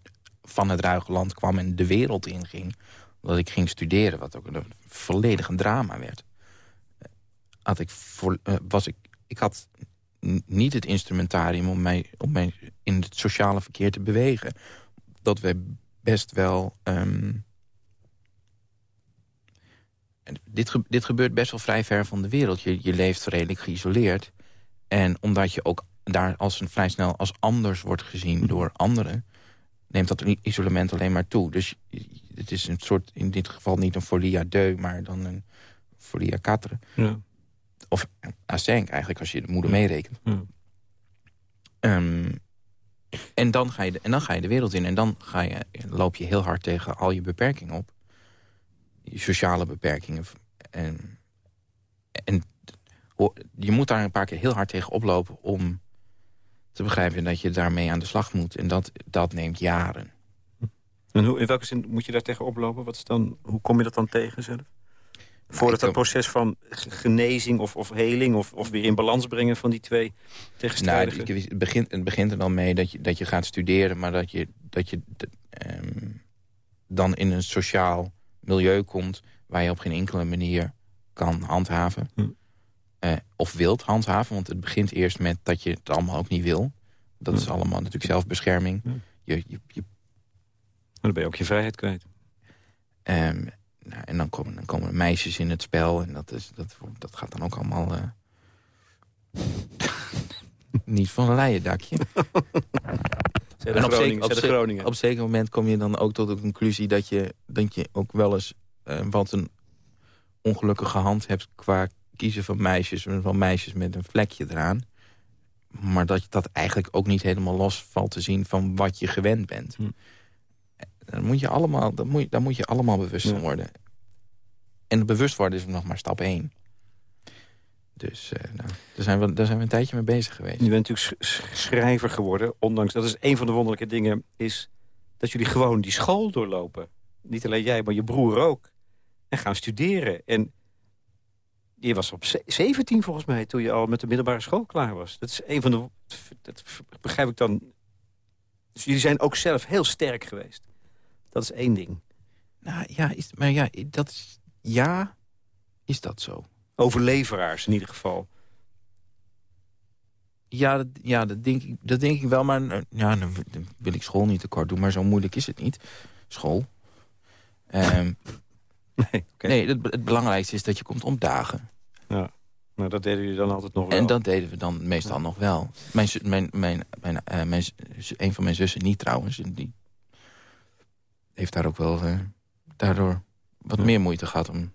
van het ruige land kwam en de wereld inging... dat ik ging studeren, wat ook een, volledig een drama werd... Had ik uh, was ik, ik had niet het instrumentarium om mij, om mij in het sociale verkeer te bewegen. Dat we best wel... Um, dit, dit gebeurt best wel vrij ver van de wereld. Je, je leeft redelijk geïsoleerd. En omdat je ook daar als een vrij snel als anders wordt gezien door anderen... neemt dat isolement alleen maar toe. Dus het is een soort, in dit geval niet een folia deux, maar dan een folia quatre. Ja. Of acenk eigenlijk, als je de moeder meerekent. Ja. Ehm, en, dan ga je de, en dan ga je de wereld in. En dan ga je, loop je heel hard tegen al je beperkingen op. Je sociale beperkingen. En, en je moet daar een paar keer heel hard tegen oplopen... om te begrijpen dat je daarmee aan de slag moet. En dat, dat neemt jaren. En hoe, in welke zin moet je daar tegen oplopen? Wat is dan, hoe kom je dat dan tegen zelf? Voordat dat proces van genezing of, of heling... Of, of weer in balans brengen van die twee tegenstrijdige... Nou, het, begint, het begint er dan mee dat je, dat je gaat studeren... maar dat je, dat je ehm, dan in een sociaal milieu komt... waar je op geen enkele manier kan handhaven. Hm. Uh, of wilt handhaven. Want het begint eerst met dat je het allemaal ook niet wil. Dat is allemaal natuurlijk zelfbescherming. Je, je, je... Dan ben je ook je vrijheid kwijt. Um, nou, en dan komen, dan komen er meisjes in het spel. En dat, is, dat, dat gaat dan ook allemaal... Uh... niet van een leien dakje. en op, zeker, op, op een zeker moment kom je dan ook tot de conclusie... dat je, dat je ook wel eens uh, wat een ongelukkige hand hebt... qua kiezen van meisjes, van meisjes met een vlekje eraan. Maar dat je dat eigenlijk ook niet helemaal los valt te zien van wat je gewend bent. Hm. Dan moet je allemaal, dan moet je, daar moet je allemaal bewust van worden. En bewust worden is nog maar stap één. Dus uh, nou, daar, zijn we, daar zijn we een tijdje mee bezig geweest. Je bent natuurlijk schrijver geworden. Ondanks, dat is een van de wonderlijke dingen, is dat jullie gewoon die school doorlopen. Niet alleen jij, maar je broer ook. En gaan studeren. En je was op 17 volgens mij, toen je al met de middelbare school klaar was. Dat is een van de... Dat begrijp ik dan... Dus jullie zijn ook zelf heel sterk geweest. Dat is één ding. Nou ja, is, maar ja, dat is, ja, is dat zo? Overleveraars in ieder geval. Ja, dat, ja dat, denk ik, dat denk ik wel. Maar ja, dan wil ik school niet tekort doen. Maar zo moeilijk is het niet. School. Um, nee, nee het, het, belangrijkste is dat je komt opdagen. Ja, nou dat deden jullie dan altijd nog wel. En dat deden we dan meestal nog wel. Mijn, mijn, mijn, mijn, uh, mijn, een van mijn zussen niet trouwens. Die heeft daar ook wel uh, daardoor wat meer moeite gehad om...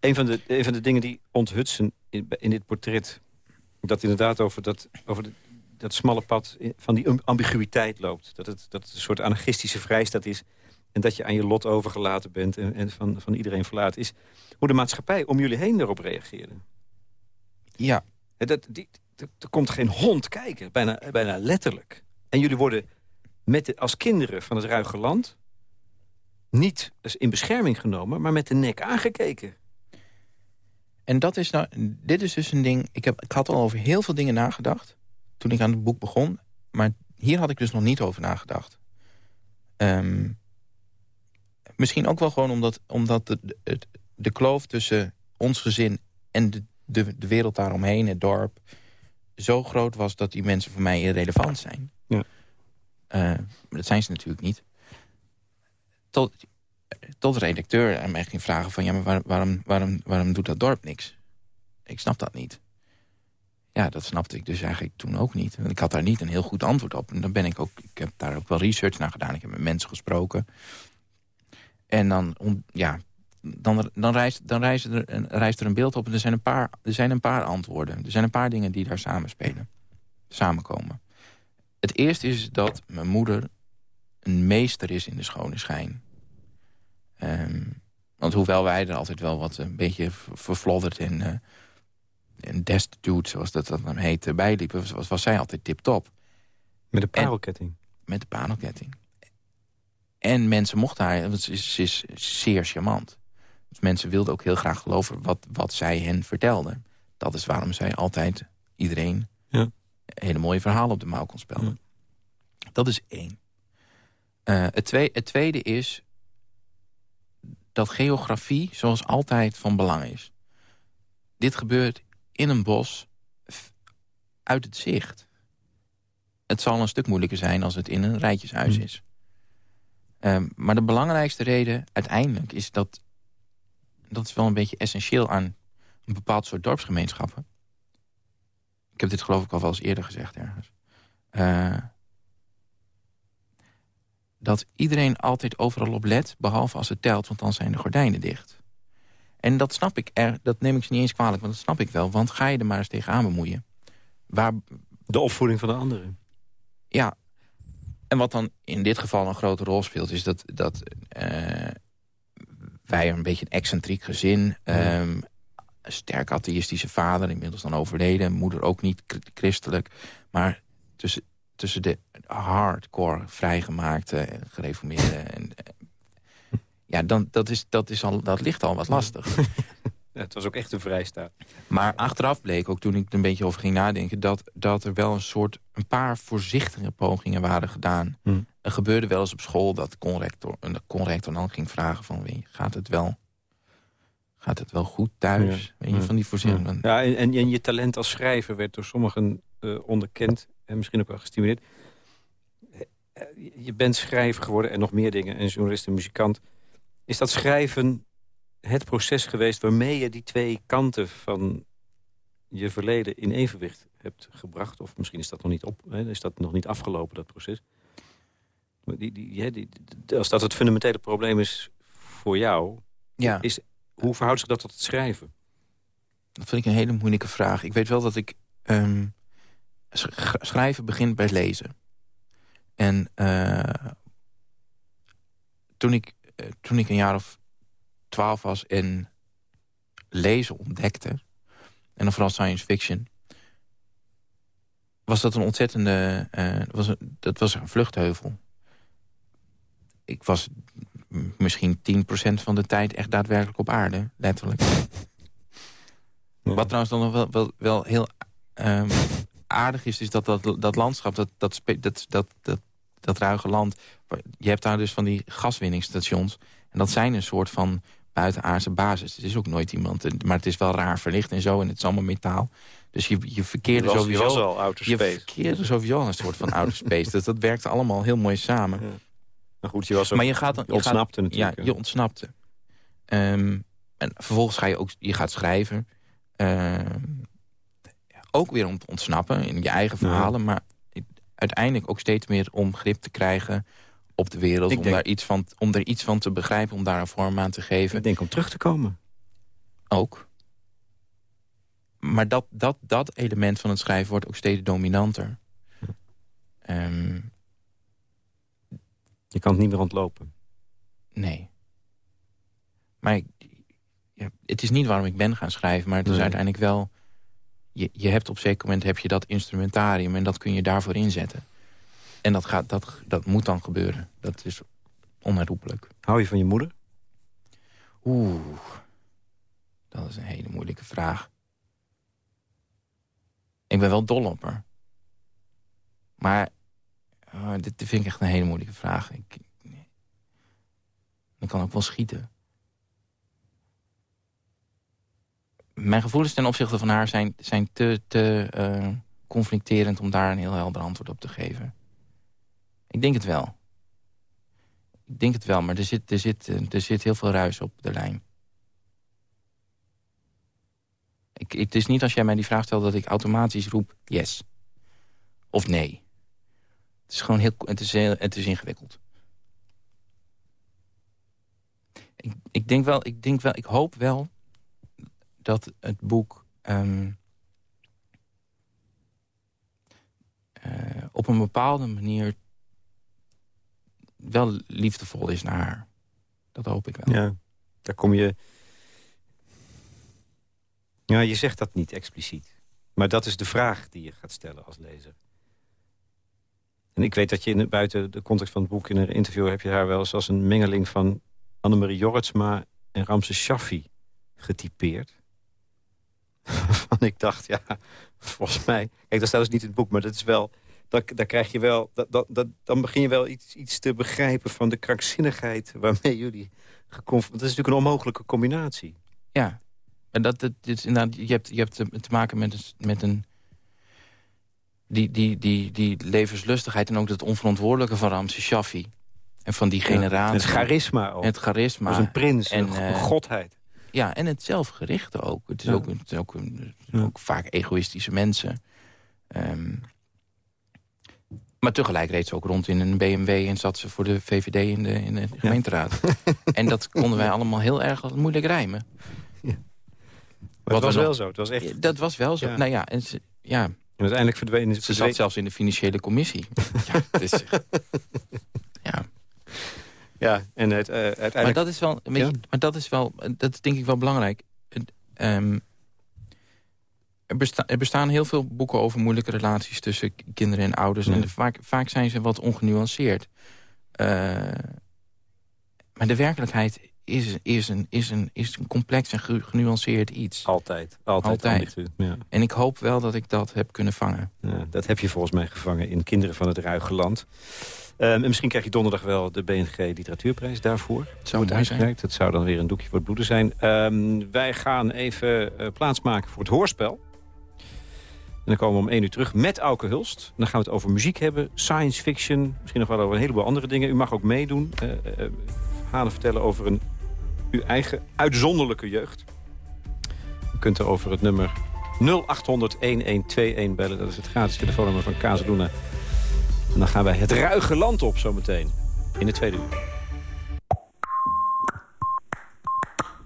Een van, de, een van de dingen die onthutsen in, in dit portret... dat inderdaad over dat, over de, dat smalle pad van die ambiguïteit loopt. Dat het, dat het een soort anarchistische vrijstaat is... en dat je aan je lot overgelaten bent en, en van, van iedereen verlaten is... hoe de maatschappij om jullie heen daarop reageerde. Ja. Dat, die, er komt geen hond kijken, bijna, bijna letterlijk. En jullie worden met als kinderen van het ruige land... niet in bescherming genomen, maar met de nek aangekeken. En dat is nou, dit is dus een ding... Ik, heb, ik had al over heel veel dingen nagedacht toen ik aan het boek begon. Maar hier had ik dus nog niet over nagedacht. Ehm, misschien ook wel gewoon omdat, omdat de, de, de, kloof tussen ons gezin... en de, de, de wereld daaromheen, het dorp... zo groot was dat die mensen voor mij irrelevant zijn. Ja. Uh, maar dat zijn ze natuurlijk niet. Tot, tot de redacteur aan mij ging vragen van... ja, maar waarom, waarom, waarom doet dat dorp niks? Ik snap dat niet. Ja, dat snapte ik dus eigenlijk toen ook niet. Ik had daar niet een heel goed antwoord op. En dan ben ik ook, ik heb daar ook wel research naar gedaan. Ik heb met mensen gesproken. En dan, ja, dan, dan, reist, dan reist, er, reist er een beeld op. En er zijn, een paar, er zijn een paar antwoorden. Er zijn een paar dingen die daar samenspelen. Samenkomen. Het eerste is dat mijn moeder een meester is in de schone schijn. Um, want hoewel wij er altijd wel wat een beetje vervlodderd en, uh, en destitute, zoals dat, dat dan heet, bijliepen, was, was zij altijd tip-top. Met de parelketting? met de parelketting. En mensen mochten haar, want ze is, ze is zeer charmant. Dus mensen wilden ook heel graag geloven wat, wat zij hen vertelde. Dat is waarom zij altijd iedereen ja. hele mooie verhalen op de mouw kon spelen. Dat is één. Uh, het, twee, het tweede is dat geografie zoals altijd van belang is. Dit gebeurt in een bos uit het zicht. Het zal een stuk moeilijker zijn als het in een rijtjeshuis is. Um, maar de belangrijkste reden uiteindelijk is dat... dat is wel een beetje essentieel aan een bepaald soort dorpsgemeenschappen. Ik heb dit geloof ik al wel eens eerder gezegd ergens. Uh, dat iedereen altijd overal op let... behalve als het telt, want dan zijn de gordijnen dicht. En dat snap ik, er, dat neem ik ze niet eens kwalijk, want dat snap ik wel. Want ga je er maar eens tegenaan bemoeien. Waar, De opvoeding van de anderen. ja, en wat dan in dit geval een grote rol speelt... is dat, dat eh, wij een beetje een excentriek gezin... ehm, een sterk atheïstische vader, inmiddels dan overleden. Moeder ook niet chr- christelijk. Maar tussen, tussen de hardcore vrijgemaakte en gereformeerde... En, eh, ja, dan, dat, is, dat, is al, dat ligt al wat lastig. Ja, het was ook echt een vrijstaat. Maar achteraf bleek, ook toen ik er een beetje over ging nadenken... dat, dat er wel een soort, een paar voorzichtige pogingen waren gedaan. Hmm. Er gebeurde wel eens op school dat de conrector, de conrector dan ging vragen van... weet je, gaat het wel, gaat het wel goed thuis? Ja. Weet je, Ja. van die voorzichtige... Ja, en, en, en je talent als schrijver werd door sommigen eh, onderkend. En misschien ook wel gestimuleerd. Eh, Je bent schrijver geworden en nog meer dingen. En journalist en muzikant. Is dat schrijven het proces geweest waarmee je die twee kanten van je verleden in evenwicht hebt gebracht? Of misschien is dat nog niet, op, hè, is dat nog niet afgelopen, dat proces? Maar Die, die, als dat het fundamentele probleem is voor jou, ja, is, hoe verhoudt zich dat tot het schrijven? dat vind ik een hele moeilijke vraag. Ik weet wel dat ik... ehm, sch- schrijven begint bij lezen. En eh, toen, ik, eh, toen ik een jaar of twaalf was en lezen ontdekte... en dan vooral science fiction... was dat een ontzettende... eh, dat, was een, dat was een vluchtheuvel. Ik was misschien 10% van de tijd echt daadwerkelijk op aarde, letterlijk. Wat trouwens dan nog wel, wel, wel heel ehm, aardig is, is dat dat, dat landschap, dat, dat, dat, dat, dat, dat ruige land... je hebt daar dus van die gaswinningsstations. En dat zijn een soort van buitenaardse basis. Het is ook nooit iemand, maar het is wel raar verlicht en zo. En het is allemaal metaal. Dus je, je verkeerde Je was, je sowieso... was al outer je space. verkeerde sowieso een soort van outer space. Dus dat werkte allemaal heel mooi samen. Ja. Maar goed, je was ook... Maar je gaat dan... je je gaat- ontsnapte natuurlijk. ja, je ontsnapte. Ehm, en vervolgens ga je ook je gaat schrijven. Ehm, ook weer om te ontsnappen in je eigen Ja. verhalen. Maar uiteindelijk ook steeds meer om grip te krijgen op de wereld. Ik Om, denk- daar iets van, om er iets van te begrijpen, om daar een vorm aan te geven. Ik denk om terug te komen. Ook. Maar dat, dat, dat element van het schrijven wordt ook steeds dominanter. Ehm, Je kan het niet meer ontlopen. Nee. Maar ik, ja, het is niet waarom ik ben gaan schrijven, maar het is uiteindelijk wel... Je, je hebt op een zeker moment heb je dat instrumentarium en dat kun je daarvoor inzetten. En dat, gaat, dat, dat moet dan gebeuren. Dat is onherroepelijk. Hou je van je moeder? Oeh, dat is een hele moeilijke vraag. Ik ben wel dol op haar. Maar oh, dit, vind ik echt een hele moeilijke vraag. Ik, ik kan ook wel schieten. Mijn gevoelens ten opzichte van haar zijn, zijn te, te eh, conflicterend... om daar een heel helder antwoord op te geven. Ik denk het wel. Ik denk het wel, maar er zit, er zit, er zit heel veel ruis op de lijn. Ik, het is niet als jij mij die vraag stelt dat ik automatisch roep yes. Of nee. Het is gewoon heel, het is, het is ingewikkeld. Ik, ik denk wel, ik denk wel, ik hoop wel dat het boek ehm, eh, op een bepaalde manier wel liefdevol is naar haar. Dat hoop ik wel. Ja. Daar kom je... Ja, je zegt dat niet expliciet. Maar dat is de vraag die je gaat stellen als lezer. En ik weet dat je in, buiten de context van het boek... in een interview heb je haar wel eens als een mengeling van... Annemarie Jorritsma en Ramses Shaffi getypeerd. Van ik dacht, ja, volgens mij... Kijk, dat staat dus niet in het boek, maar dat is wel... Dat, daar krijg je wel, dat, dat, dan begin je wel iets, iets te begrijpen van de krankzinnigheid waarmee jullie geconfronteerd. Dat is natuurlijk een onmogelijke combinatie. Ja, en dat, dat, dit inderdaad, je hebt, je hebt te, te maken met een, met een die, die, die, die levenslustigheid en ook het onverantwoordelijke van Ramses Shaffi. En van die generatie. Het charisma ook. Het charisma. Is een prins, en, een eh, godheid. Ja, en het zelfgerichte ook. Het is Ja. ook, het is ook, Ja. ook vaak egoïstische mensen. Ehm, Maar tegelijk reed ze ook rond in een BMW en zat ze voor de VVD in de, in de gemeenteraad. en dat konden wij allemaal heel erg moeilijk rijmen. Maar het was wel zo. Het was echt... Dat was wel zo. Ja. Nou ja, en ze, ja, En uiteindelijk verdween ze zat zelfs in de financiële commissie. ja, het is, ja. Ja, en het, eh, Maar dat is wel, een beetje, Ja? maar dat is wel, dat is denk ik wel belangrijk. Ehm, er, besta- er bestaan heel veel boeken over moeilijke relaties tussen kinderen en ouders. Ja. En vaak, vaak zijn ze wat ongenuanceerd. Eh, maar de werkelijkheid is, is, een, is, een, is een complex en ge- genuanceerd iets. Altijd. Altijd. Ja. En ik hoop wel dat ik dat heb kunnen vangen. Ja, dat heb je volgens mij gevangen in Kinderen van het Ruige Land. Ehm, en misschien krijg je donderdag wel de BNG Literatuurprijs daarvoor. zou Wordt mooi zijn. Dat zou dan weer een doekje voor het bloeden zijn. Ehm, wij gaan even eh, plaatsmaken voor het hoorspel. En dan komen we om één uur terug met Auke Hulst. Dan gaan we het over muziek hebben, science fiction... misschien nog wel over een heleboel andere dingen. U mag ook meedoen. eh, verhalen vertellen over een, uw eigen uitzonderlijke jeugd. U kunt er over het nummer 0800-1121 bellen. Dat is het gratis telefoonnummer van Kazeluna. En dan gaan wij het ruige land op zometeen. In de tweede uur.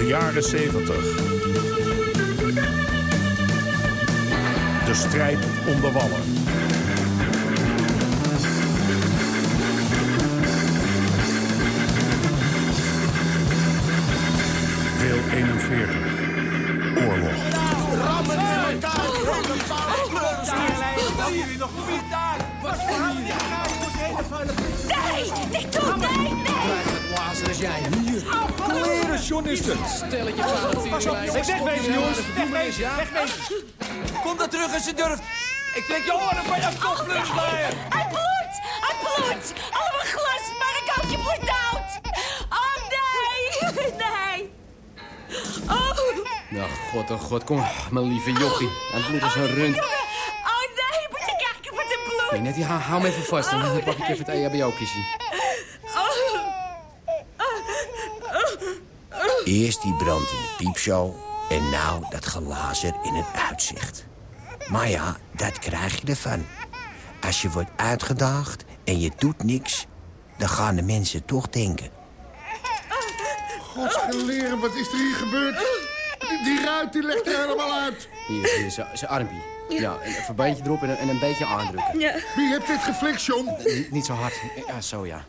De jaren 70. De strijd om de wallen. Deel 41. Oorlog. Nee, niet doen, nee, nee. Kleren, journalisten. Stelletje van Ik wegwezen, jongens. Wegwezen, wegwezen. Kom dan terug als je durft. Ik trek je oren van je kop. Hij bloedt, hij bloedt. Allemaal glas, maar ik houd je bloed dood. Oh, nee, nee. Oh, Nou, god, oh god, kom. Mijn lieve jochie. Hij bloed als een rund. oh nee, moet je kijken wat het bloed. Nee, net die, hou, hou me even vast. Dan pak ik even het E EHBO-kistje. Eerst die brand in de piepshow en nou dat glazer in het uitzicht. Maar ja, dat krijg je ervan. Als je wordt uitgedaagd en je doet niks... dan gaan de mensen toch denken. Godsgeleren, wat is er hier gebeurd? Die, die ruit die legt er helemaal uit. Hier, hier, zijn zijn armpje. Ja, een verbandje erop en een, en een beetje aandrukken. Wie heeft dit geflikt, John? Niet, niet zo hard. Ja, zo ja.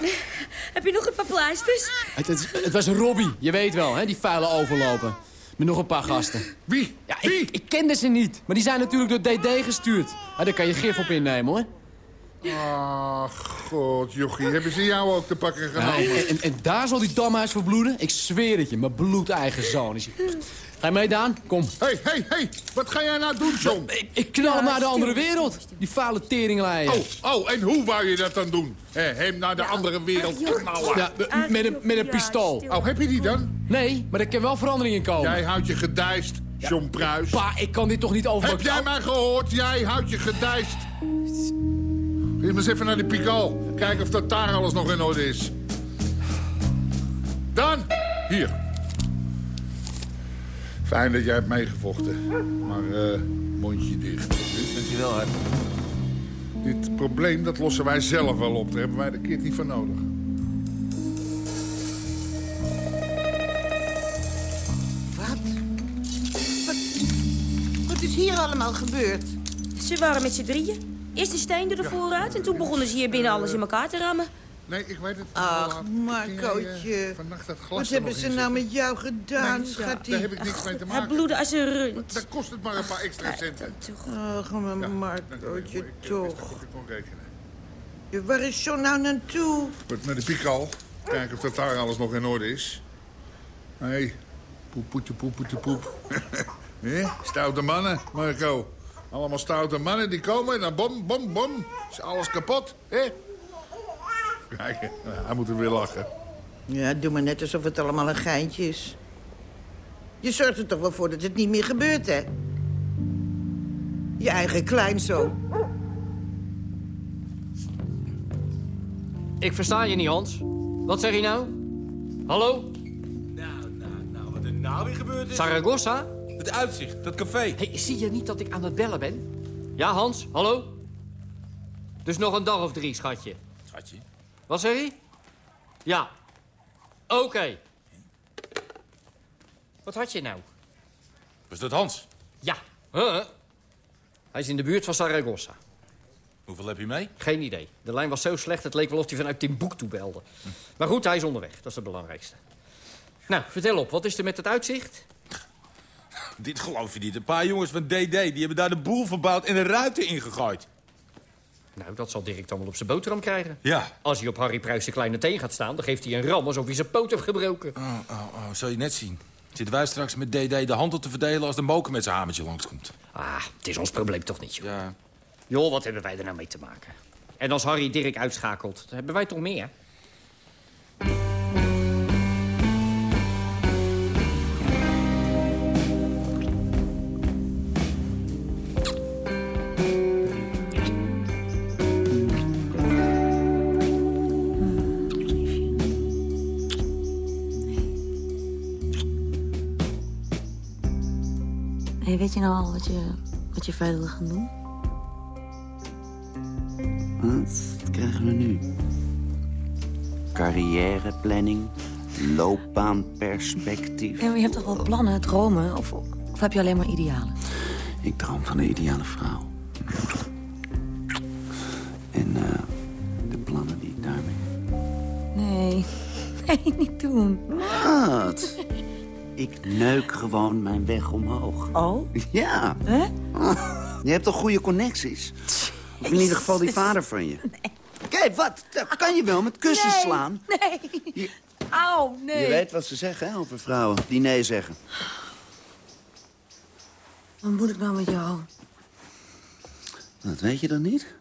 Heb je nog een paar pleisters? Het, het, het was Robbie, je weet wel, hè, die vuile overlopen. Met nog een paar gasten. Wie? Ja, ik, ik kende ze niet, maar die zijn natuurlijk door DD gestuurd. Ja, daar kan je gif op innemen, hoor. Ah, god, jochie. Hebben ze jou ook te pakken Ja, genomen? en, en, en daar zal die damhuis voor bloeden? Ik zweer het je, mijn bloedeigen zoon is. Ga je mee, Daan? Kom. Hé, hé, hé. Wat ga jij nou doen, John? Ik, ik knal hem naar de andere wereld. Die vuile teringleier. Oh, oh, en hoe wou je dat dan doen? Hé, hem naar de andere wereld knallen. Ja, met een, met een pistool. Oh, heb je die dan? Nee, maar er kan wel verandering in komen. Jij houdt je gedijst, John Pruis. Pa, ik kan dit toch niet over... Heb jij mij gehoord? Jij houdt je gedijst. Ga eens even naar die Pikal. Kijken of dat daar alles nog in orde is. Dan, hier. Fijn dat jij hebt meegevochten. Maar eh, mondje dicht. Dankjewel, hè. Dit probleem dat lossen wij zelf wel op. Daar hebben wij de kit niet voor nodig. Wat? Wat? Wat is hier allemaal gebeurd? Ze waren met z'n drieën. Eerst de steen er vooruit en toen begonnen ze hier binnen alles in elkaar te rammen. Nee, ik weet het. Ach, jij, Marcootje. eh, vannacht dat glas Wat hebben ze nou met jou gedaan, Nee, schatje? Daar heb ik niks mee te Hij maken. bloedde als een rund. Dan kost het maar een paar extra centen. Ach, mijn Ja, Marcootje, ik toch. dat ik kon rekenen. Ja, Waar is John nou naartoe? Wordt naar de Pikal. Kijken of dat daar alles nog in orde is. Hé, hey, poep, poetje, poep, poetje, poep. Hé, Stoute mannen, Marco. Allemaal stoute mannen die komen en dan bom, bom, bom. Is alles kapot, hè? Kijk, hij moet er weer lachen. Ja, doe maar net alsof het allemaal een geintje is. Je zorgt er toch wel voor dat het niet meer gebeurt, hè? Je eigen kleinzoon. Ik versta je niet, Hans. Wat zeg je nou? Hallo? Nou, nou, nou, wat er nou weer gebeurd is. Saragossa? Het uitzicht, dat café. Hey, zie je niet dat ik aan het bellen ben? Ja, Hans, hallo? Dus nog een dag of drie, schatje. Schatje? Wat zeg je? Ja. Oké. Wat had je nou? Was dat Hans? Ja. Huh? Hij is in de buurt van Saragossa. Hoeveel heb je mee? Geen idee. De lijn was zo slecht, het leek wel of hij vanuit Timbuktu belde. Maar goed, hij is onderweg. Dat is het belangrijkste. Nou, vertel op. Wat is er met het uitzicht? Dit geloof je niet. Een paar jongens van DD die hebben daar de boel verbouwd en de ruiten ingegooid. Nou, dat zal Dirk dan wel op zijn boterham krijgen. Ja. Als hij op Harry Pruis de kleine teen gaat staan... dan geeft hij een ram alsof hij zijn poot heeft gebroken. Oh, oh, oh, zal je net zien. Zitten wij straks met DD de handel te verdelen als de moker met zijn hamertje langskomt. Ah, het is ons probleem toch niet, joh. Ja. Joh, wat hebben wij er nou mee te maken? En als Harry Dirk uitschakelt, dan hebben wij toch meer? Weet je nou al wat je, wat je verder wil gaan doen? Wat krijgen we nu? Carrièreplanning, loopbaanperspectief. Ja, maar je hebt toch wel plannen, dromen? Of, of heb je alleen maar idealen? Ik droom van de ideale vrouw. En eh, de plannen die ik daarmee... Nee, nee, niet doen. Wat? Ik neuk gewoon mijn weg omhoog. Oh? Ja. Hè? Je hebt toch goede connecties? Of in ieder geval die vader van je. Kijk, wat? Dat kan je wel met kussens Nee, slaan. Nee. Auw, nee. Je weet wat ze zeggen hè, over vrouwen die nee zeggen. Wat moet ik nou met jou? Dat weet je dan niet?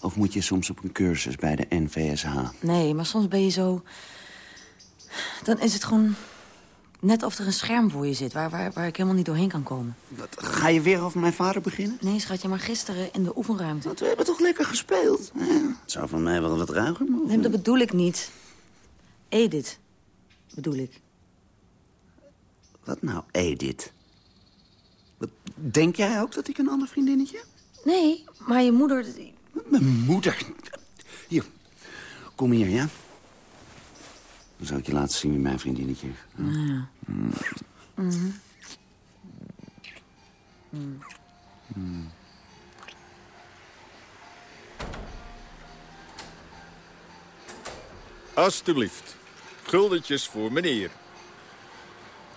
Of moet je soms op een cursus bij de NVSH? Nee, maar soms ben je zo... Dan is het gewoon net of er een scherm voor je zit... waar, waar, waar ik helemaal niet doorheen kan komen. Ga je weer over mijn vader beginnen? Nee, schatje, maar gisteren in de oefenruimte. Want we hebben toch lekker gespeeld? Ja, het zou van mij wel wat ruiger mogen. Nee, dat bedoel ik niet. Edith, bedoel ik. Wat nou, Edith? Wat, denk jij ook dat ik een ander vriendinnetje heb? Nee, maar je moeder... Mijn moeder? Hier, kom hier, ja? Dan zal ik je laten zien wie mijn vriendinnetje is. Nou ja. Mm. Mm. Alsjeblieft. Guldetjes voor meneer.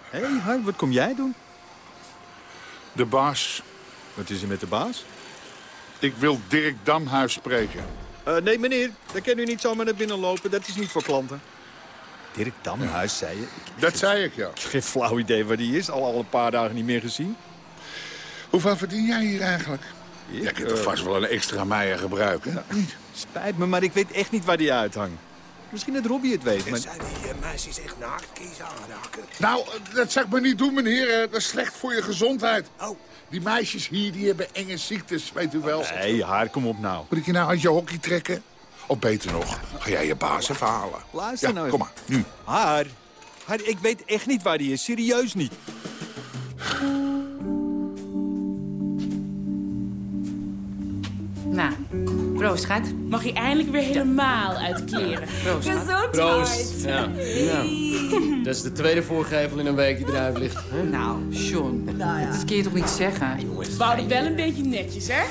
Hé, hey, Harm, wat kom jij doen? De baas. Wat is er met de baas? Ik wil Dirk Damhuis spreken. Eh, nee, meneer, daar kan u niet zomaar naar binnen lopen. Dat is niet voor klanten. Dirk Damhuis, zei je? Dat zei ik, ja. Ik heb geen flauw idee waar die is. Al, al een paar dagen niet meer gezien. Hoeveel verdien jij hier eigenlijk? Ik, Jij kunt toch eh, vast wel een extra meier gebruiken? Spijt me, maar ik weet echt niet waar die uithangt. Misschien dat Robbie het weet, maar... Zijn die eh, meisjes echt naakt? Kun je ze aanraken? Nou, eh, dat zeg maar niet doen, meneer. Dat is slecht voor je gezondheid. Oh. Die meisjes hier, die hebben enge ziektes, weet u wel. Nee, haar, kom op nou. Moet ik je nou uit je hockey trekken? Of beter nog, ga jij je baas even halen? Luister ja, nou kom maar, nu. Haar, haar, ik weet echt niet waar die is. Serieus niet. Nou, proost, schat. Mag je eindelijk weer helemaal uit de kleren. Proost, Proost. Ja. ja. Dat is de tweede voorgevel in een week die eruit ligt. hè? Nou, John, dat kun je toch niet zeggen? Wou het wel een beetje netjes, hè?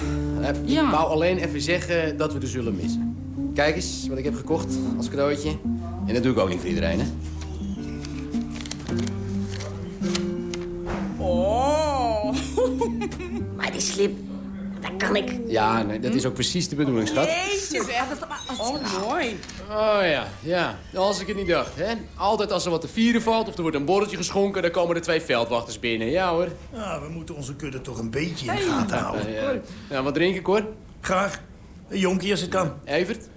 Eh, Ik wou alleen even zeggen dat we er zullen missen. Kijk eens wat ik heb gekocht als cadeautje. En dat doe ik ook niet voor iedereen, hè? Oh. Maar die slip, Dat kan ik. Ja, nee, dat is ook precies de bedoeling, schat. Jeetje, zeg. Dat is oh, mooi. Oh ja, ja. Als ik het niet dacht, hè. Altijd als er wat te vieren valt of er wordt een borreltje geschonken... dan komen er twee veldwachters binnen. Ja hoor. Ja, we moeten onze kudde toch een beetje in de gaten houden. Ja, ja. ja, wat drink ik hoor? Graag. Een jonkie als het kan. Evert?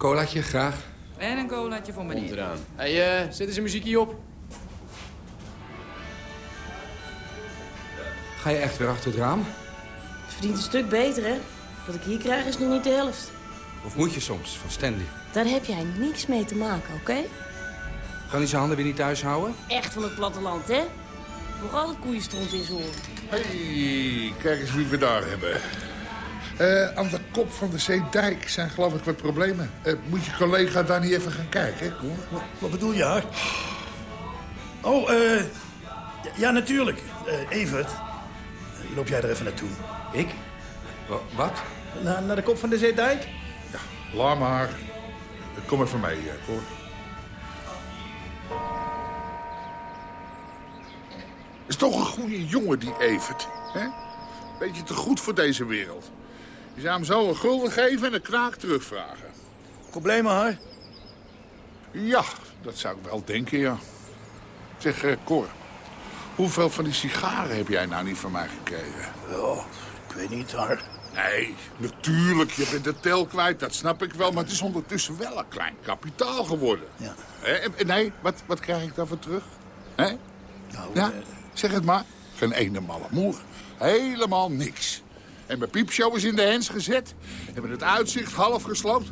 Colaatje, graag. En een colaatje voor meneer. Komt eraan. Hey, uh, zet eens een muziekje op. Ga je echt weer achter het raam? Verdient een stuk beter, hè? Wat ik hier krijg is nog niet de helft. Of moet je soms, van Stanley? Daar heb jij niks mee te maken, oké? Gaan die zijn handen weer niet thuis houden? Echt van het platteland, hè? Nog altijd koeienstront in zijn Hey, kijk eens wie we daar hebben. Uh, aan de kop van de Zeedijk zijn geloof ik wat problemen. Uh, moet je collega daar niet even gaan kijken, Koen? Wat, wat bedoel je, haar? Oh, eh... ja, natuurlijk. Evert, loop jij er even naartoe? Ik? Wat? Na, naar de kop van de Zeedijk? Ja, laat maar. Kom even mee, hoor. Is toch een goede jongen, die Evert. Hè? Beetje te goed voor deze wereld. Je zou hem zo een gulden geven en een kraak terugvragen. Problemen, hè? Ja, dat zou ik wel denken, ja. Zeg, uh, Cor, hoeveel van die sigaren heb jij nou niet van mij gekregen? Oh, ik weet niet, haar. Nee, natuurlijk, je bent de tel kwijt, dat snap ik wel. Maar het is ondertussen wel een klein kapitaal geworden. Ja. Eh, nee, wat, wat krijg ik daarvoor terug? Hè? Nou, ja, uh... zeg het maar. Geen ene malle moer. Helemaal niks. En mijn piepshow is in de hens gezet. Hebben het uitzicht half gesloopt.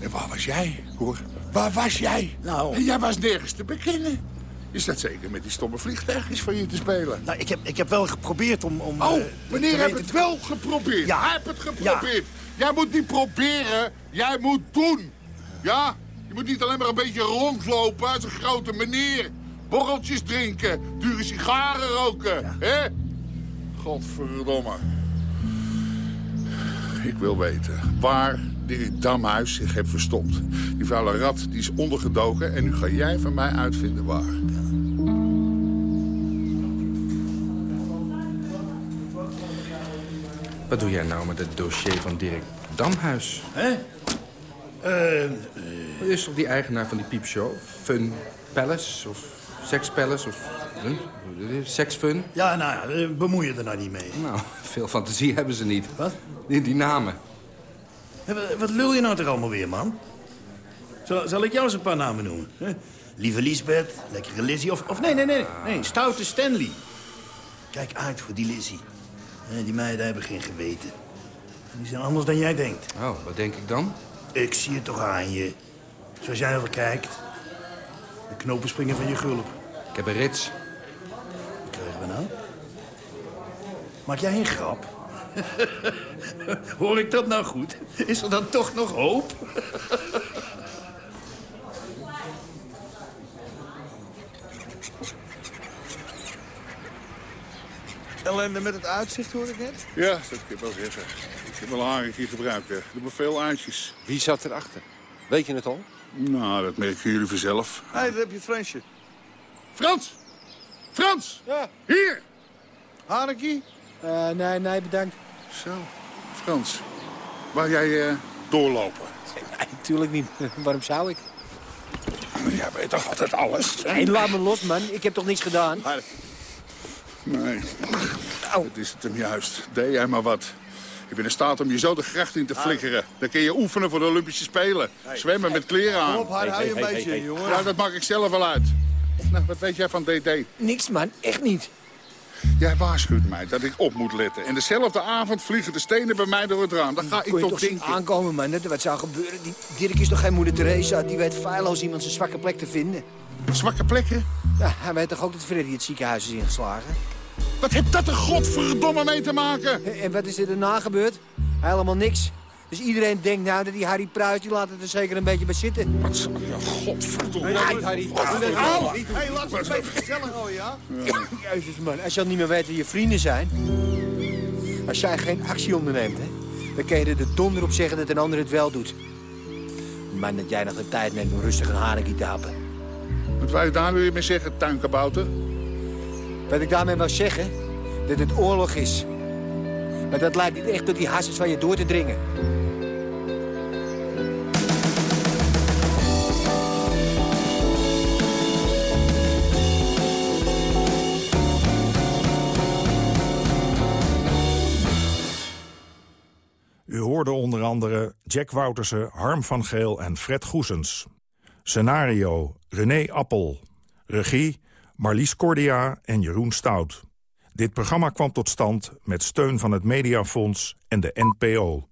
En waar was jij, Cor? Waar was jij? Nou... En jij was nergens te bekennen. Is dat zeker met die stomme vliegtuigjes van je te spelen? Nou, ik heb, ik heb wel geprobeerd om... om oh, uh, meneer heeft het wel geprobeerd. Ja. Hij heeft het geprobeerd. Ja. Jij moet niet proberen, jij moet doen. Ja? Je moet niet alleen maar een beetje rondlopen als een grote meneer. Borreltjes drinken, dure sigaren roken. Ja. Hè? Godverdomme. Ik wil weten waar Dirk Damhuis zich heeft verstopt. Die vuile rat die is ondergedoken en nu ga jij van mij uitvinden waar. Wat doe jij nou met het dossier van Dirk Damhuis? Hè? Uh, uh... Wat is toch die eigenaar van die piepshow? Fun Palace of Sex Palace of... Sexfun? Ja, nou ja, bemoei je er nou niet mee. Nou, veel fantasie hebben ze niet. Wat? Die, die namen. Wat lul je nou toch allemaal weer, man? Zal, zal ik jou eens een paar namen noemen? Hè? Lieve Lisbeth, lekkere Lizzie of... Of nee, nee, nee, nee, stoute Stanley. Kijk uit voor die Lizzie. Die meiden hebben geen geweten. Die zijn anders dan jij denkt. Oh, wat denk ik dan? Ik zie het toch aan je. Zoals jij ervoor kijkt. De knopen springen van je gulp. Ik heb een rits. We nou? Maak jij een grap? Hoor ik dat nou goed? Is er dan toch nog hoop? Ellende met het uitzicht, hoor ik net? Ja, dat kan ik wel zeggen. Ik heb wel een haringje gebruiken. Er hebben veel uitjes. Wie zat erachter? Weet je het al? Nou, dat merken jullie vanzelf. Hé, hey, daar heb je Fransje. Frans! Frans! Ja? Hier! Haringje? Uh, nee, nee, bedankt. Zo, Frans. Wou jij uh, doorlopen? Nee, natuurlijk niet. Waarom zou ik? Jij weet toch altijd alles? Nee, laat me los, man. Ik heb toch niks gedaan? Nee. Nou. Dat is het hem juist. Deed jij maar wat. Je bent in staat om je zo de gracht in te flikkeren. Dan kun je oefenen voor de Olympische Spelen. Zwemmen met kleren aan. Kom op, hou je een beetje jongen. Ja, dat maak ik zelf wel uit. Nou, wat weet jij van DD? Niks, man. Echt niet. Jij waarschuwt mij dat ik op moet letten. En dezelfde avond vliegen de stenen bij mij door het raam. Dan ga ik toch, toch denken. aankomen, man. Dat wat zou gebeuren. Die Dirk is toch geen moeder Teresa? Die weet feilloos iemand zijn zwakke plek te vinden. Zwakke plekken? Ja, hij weet toch ook dat Freddy het ziekenhuis is ingeslagen? Wat heeft dat er godverdomme mee te maken? En, en wat is er daarna gebeurd? Helemaal niks. Dus iedereen denkt nou dat die Harry Pruis, die laat het er zeker een beetje bij zitten. Wat? Ja, godverdomme. Hey, Harry. Hé, laat het beetje gezellig houden, ja? Jezus, man. Als je al niet meer weet wie je vrienden zijn... Als jij geen actie onderneemt, hè, dan kun je er de donder op zeggen dat een ander het wel doet. Maar dat jij nog de tijd neemt om rustig een haringje te happen. Wat wij daar nu mee zeggen, tuinkabouter? Wat ik daarmee wil zeggen, dat het oorlog is. Maar dat lijkt niet echt tot die hasses van je door te dringen. Hoorde onder andere Jack Woutersen, Harm van Geel en Fred Goesens. Scenario René Appel. Regie Marlies Cordia en Jeroen Stout. Dit programma kwam tot stand met steun van het Mediafonds en de NPO.